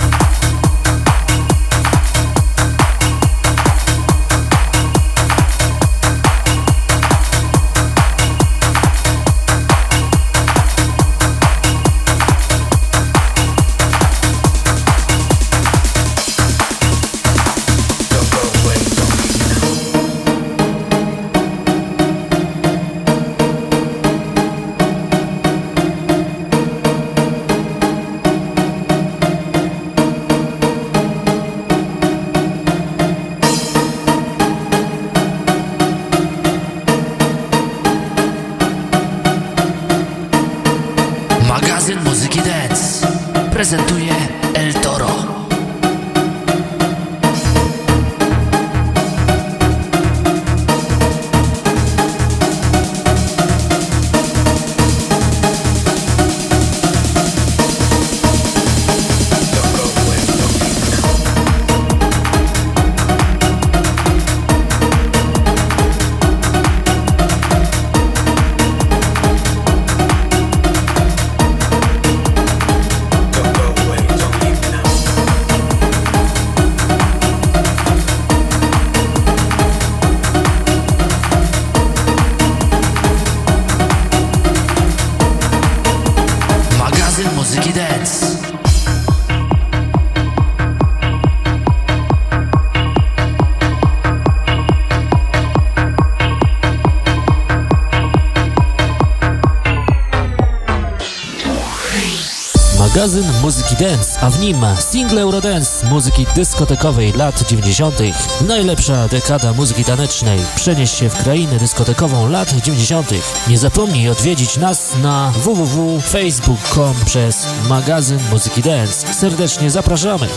Eurodance muzyki dyskotekowej lat 90. Najlepsza dekada muzyki tanecznej. Przenieś się w krainę dyskotekową lat 90. Nie zapomnij odwiedzić nas na www.facebook.com przez magazyn Muzyki Dance. Serdecznie zapraszamy.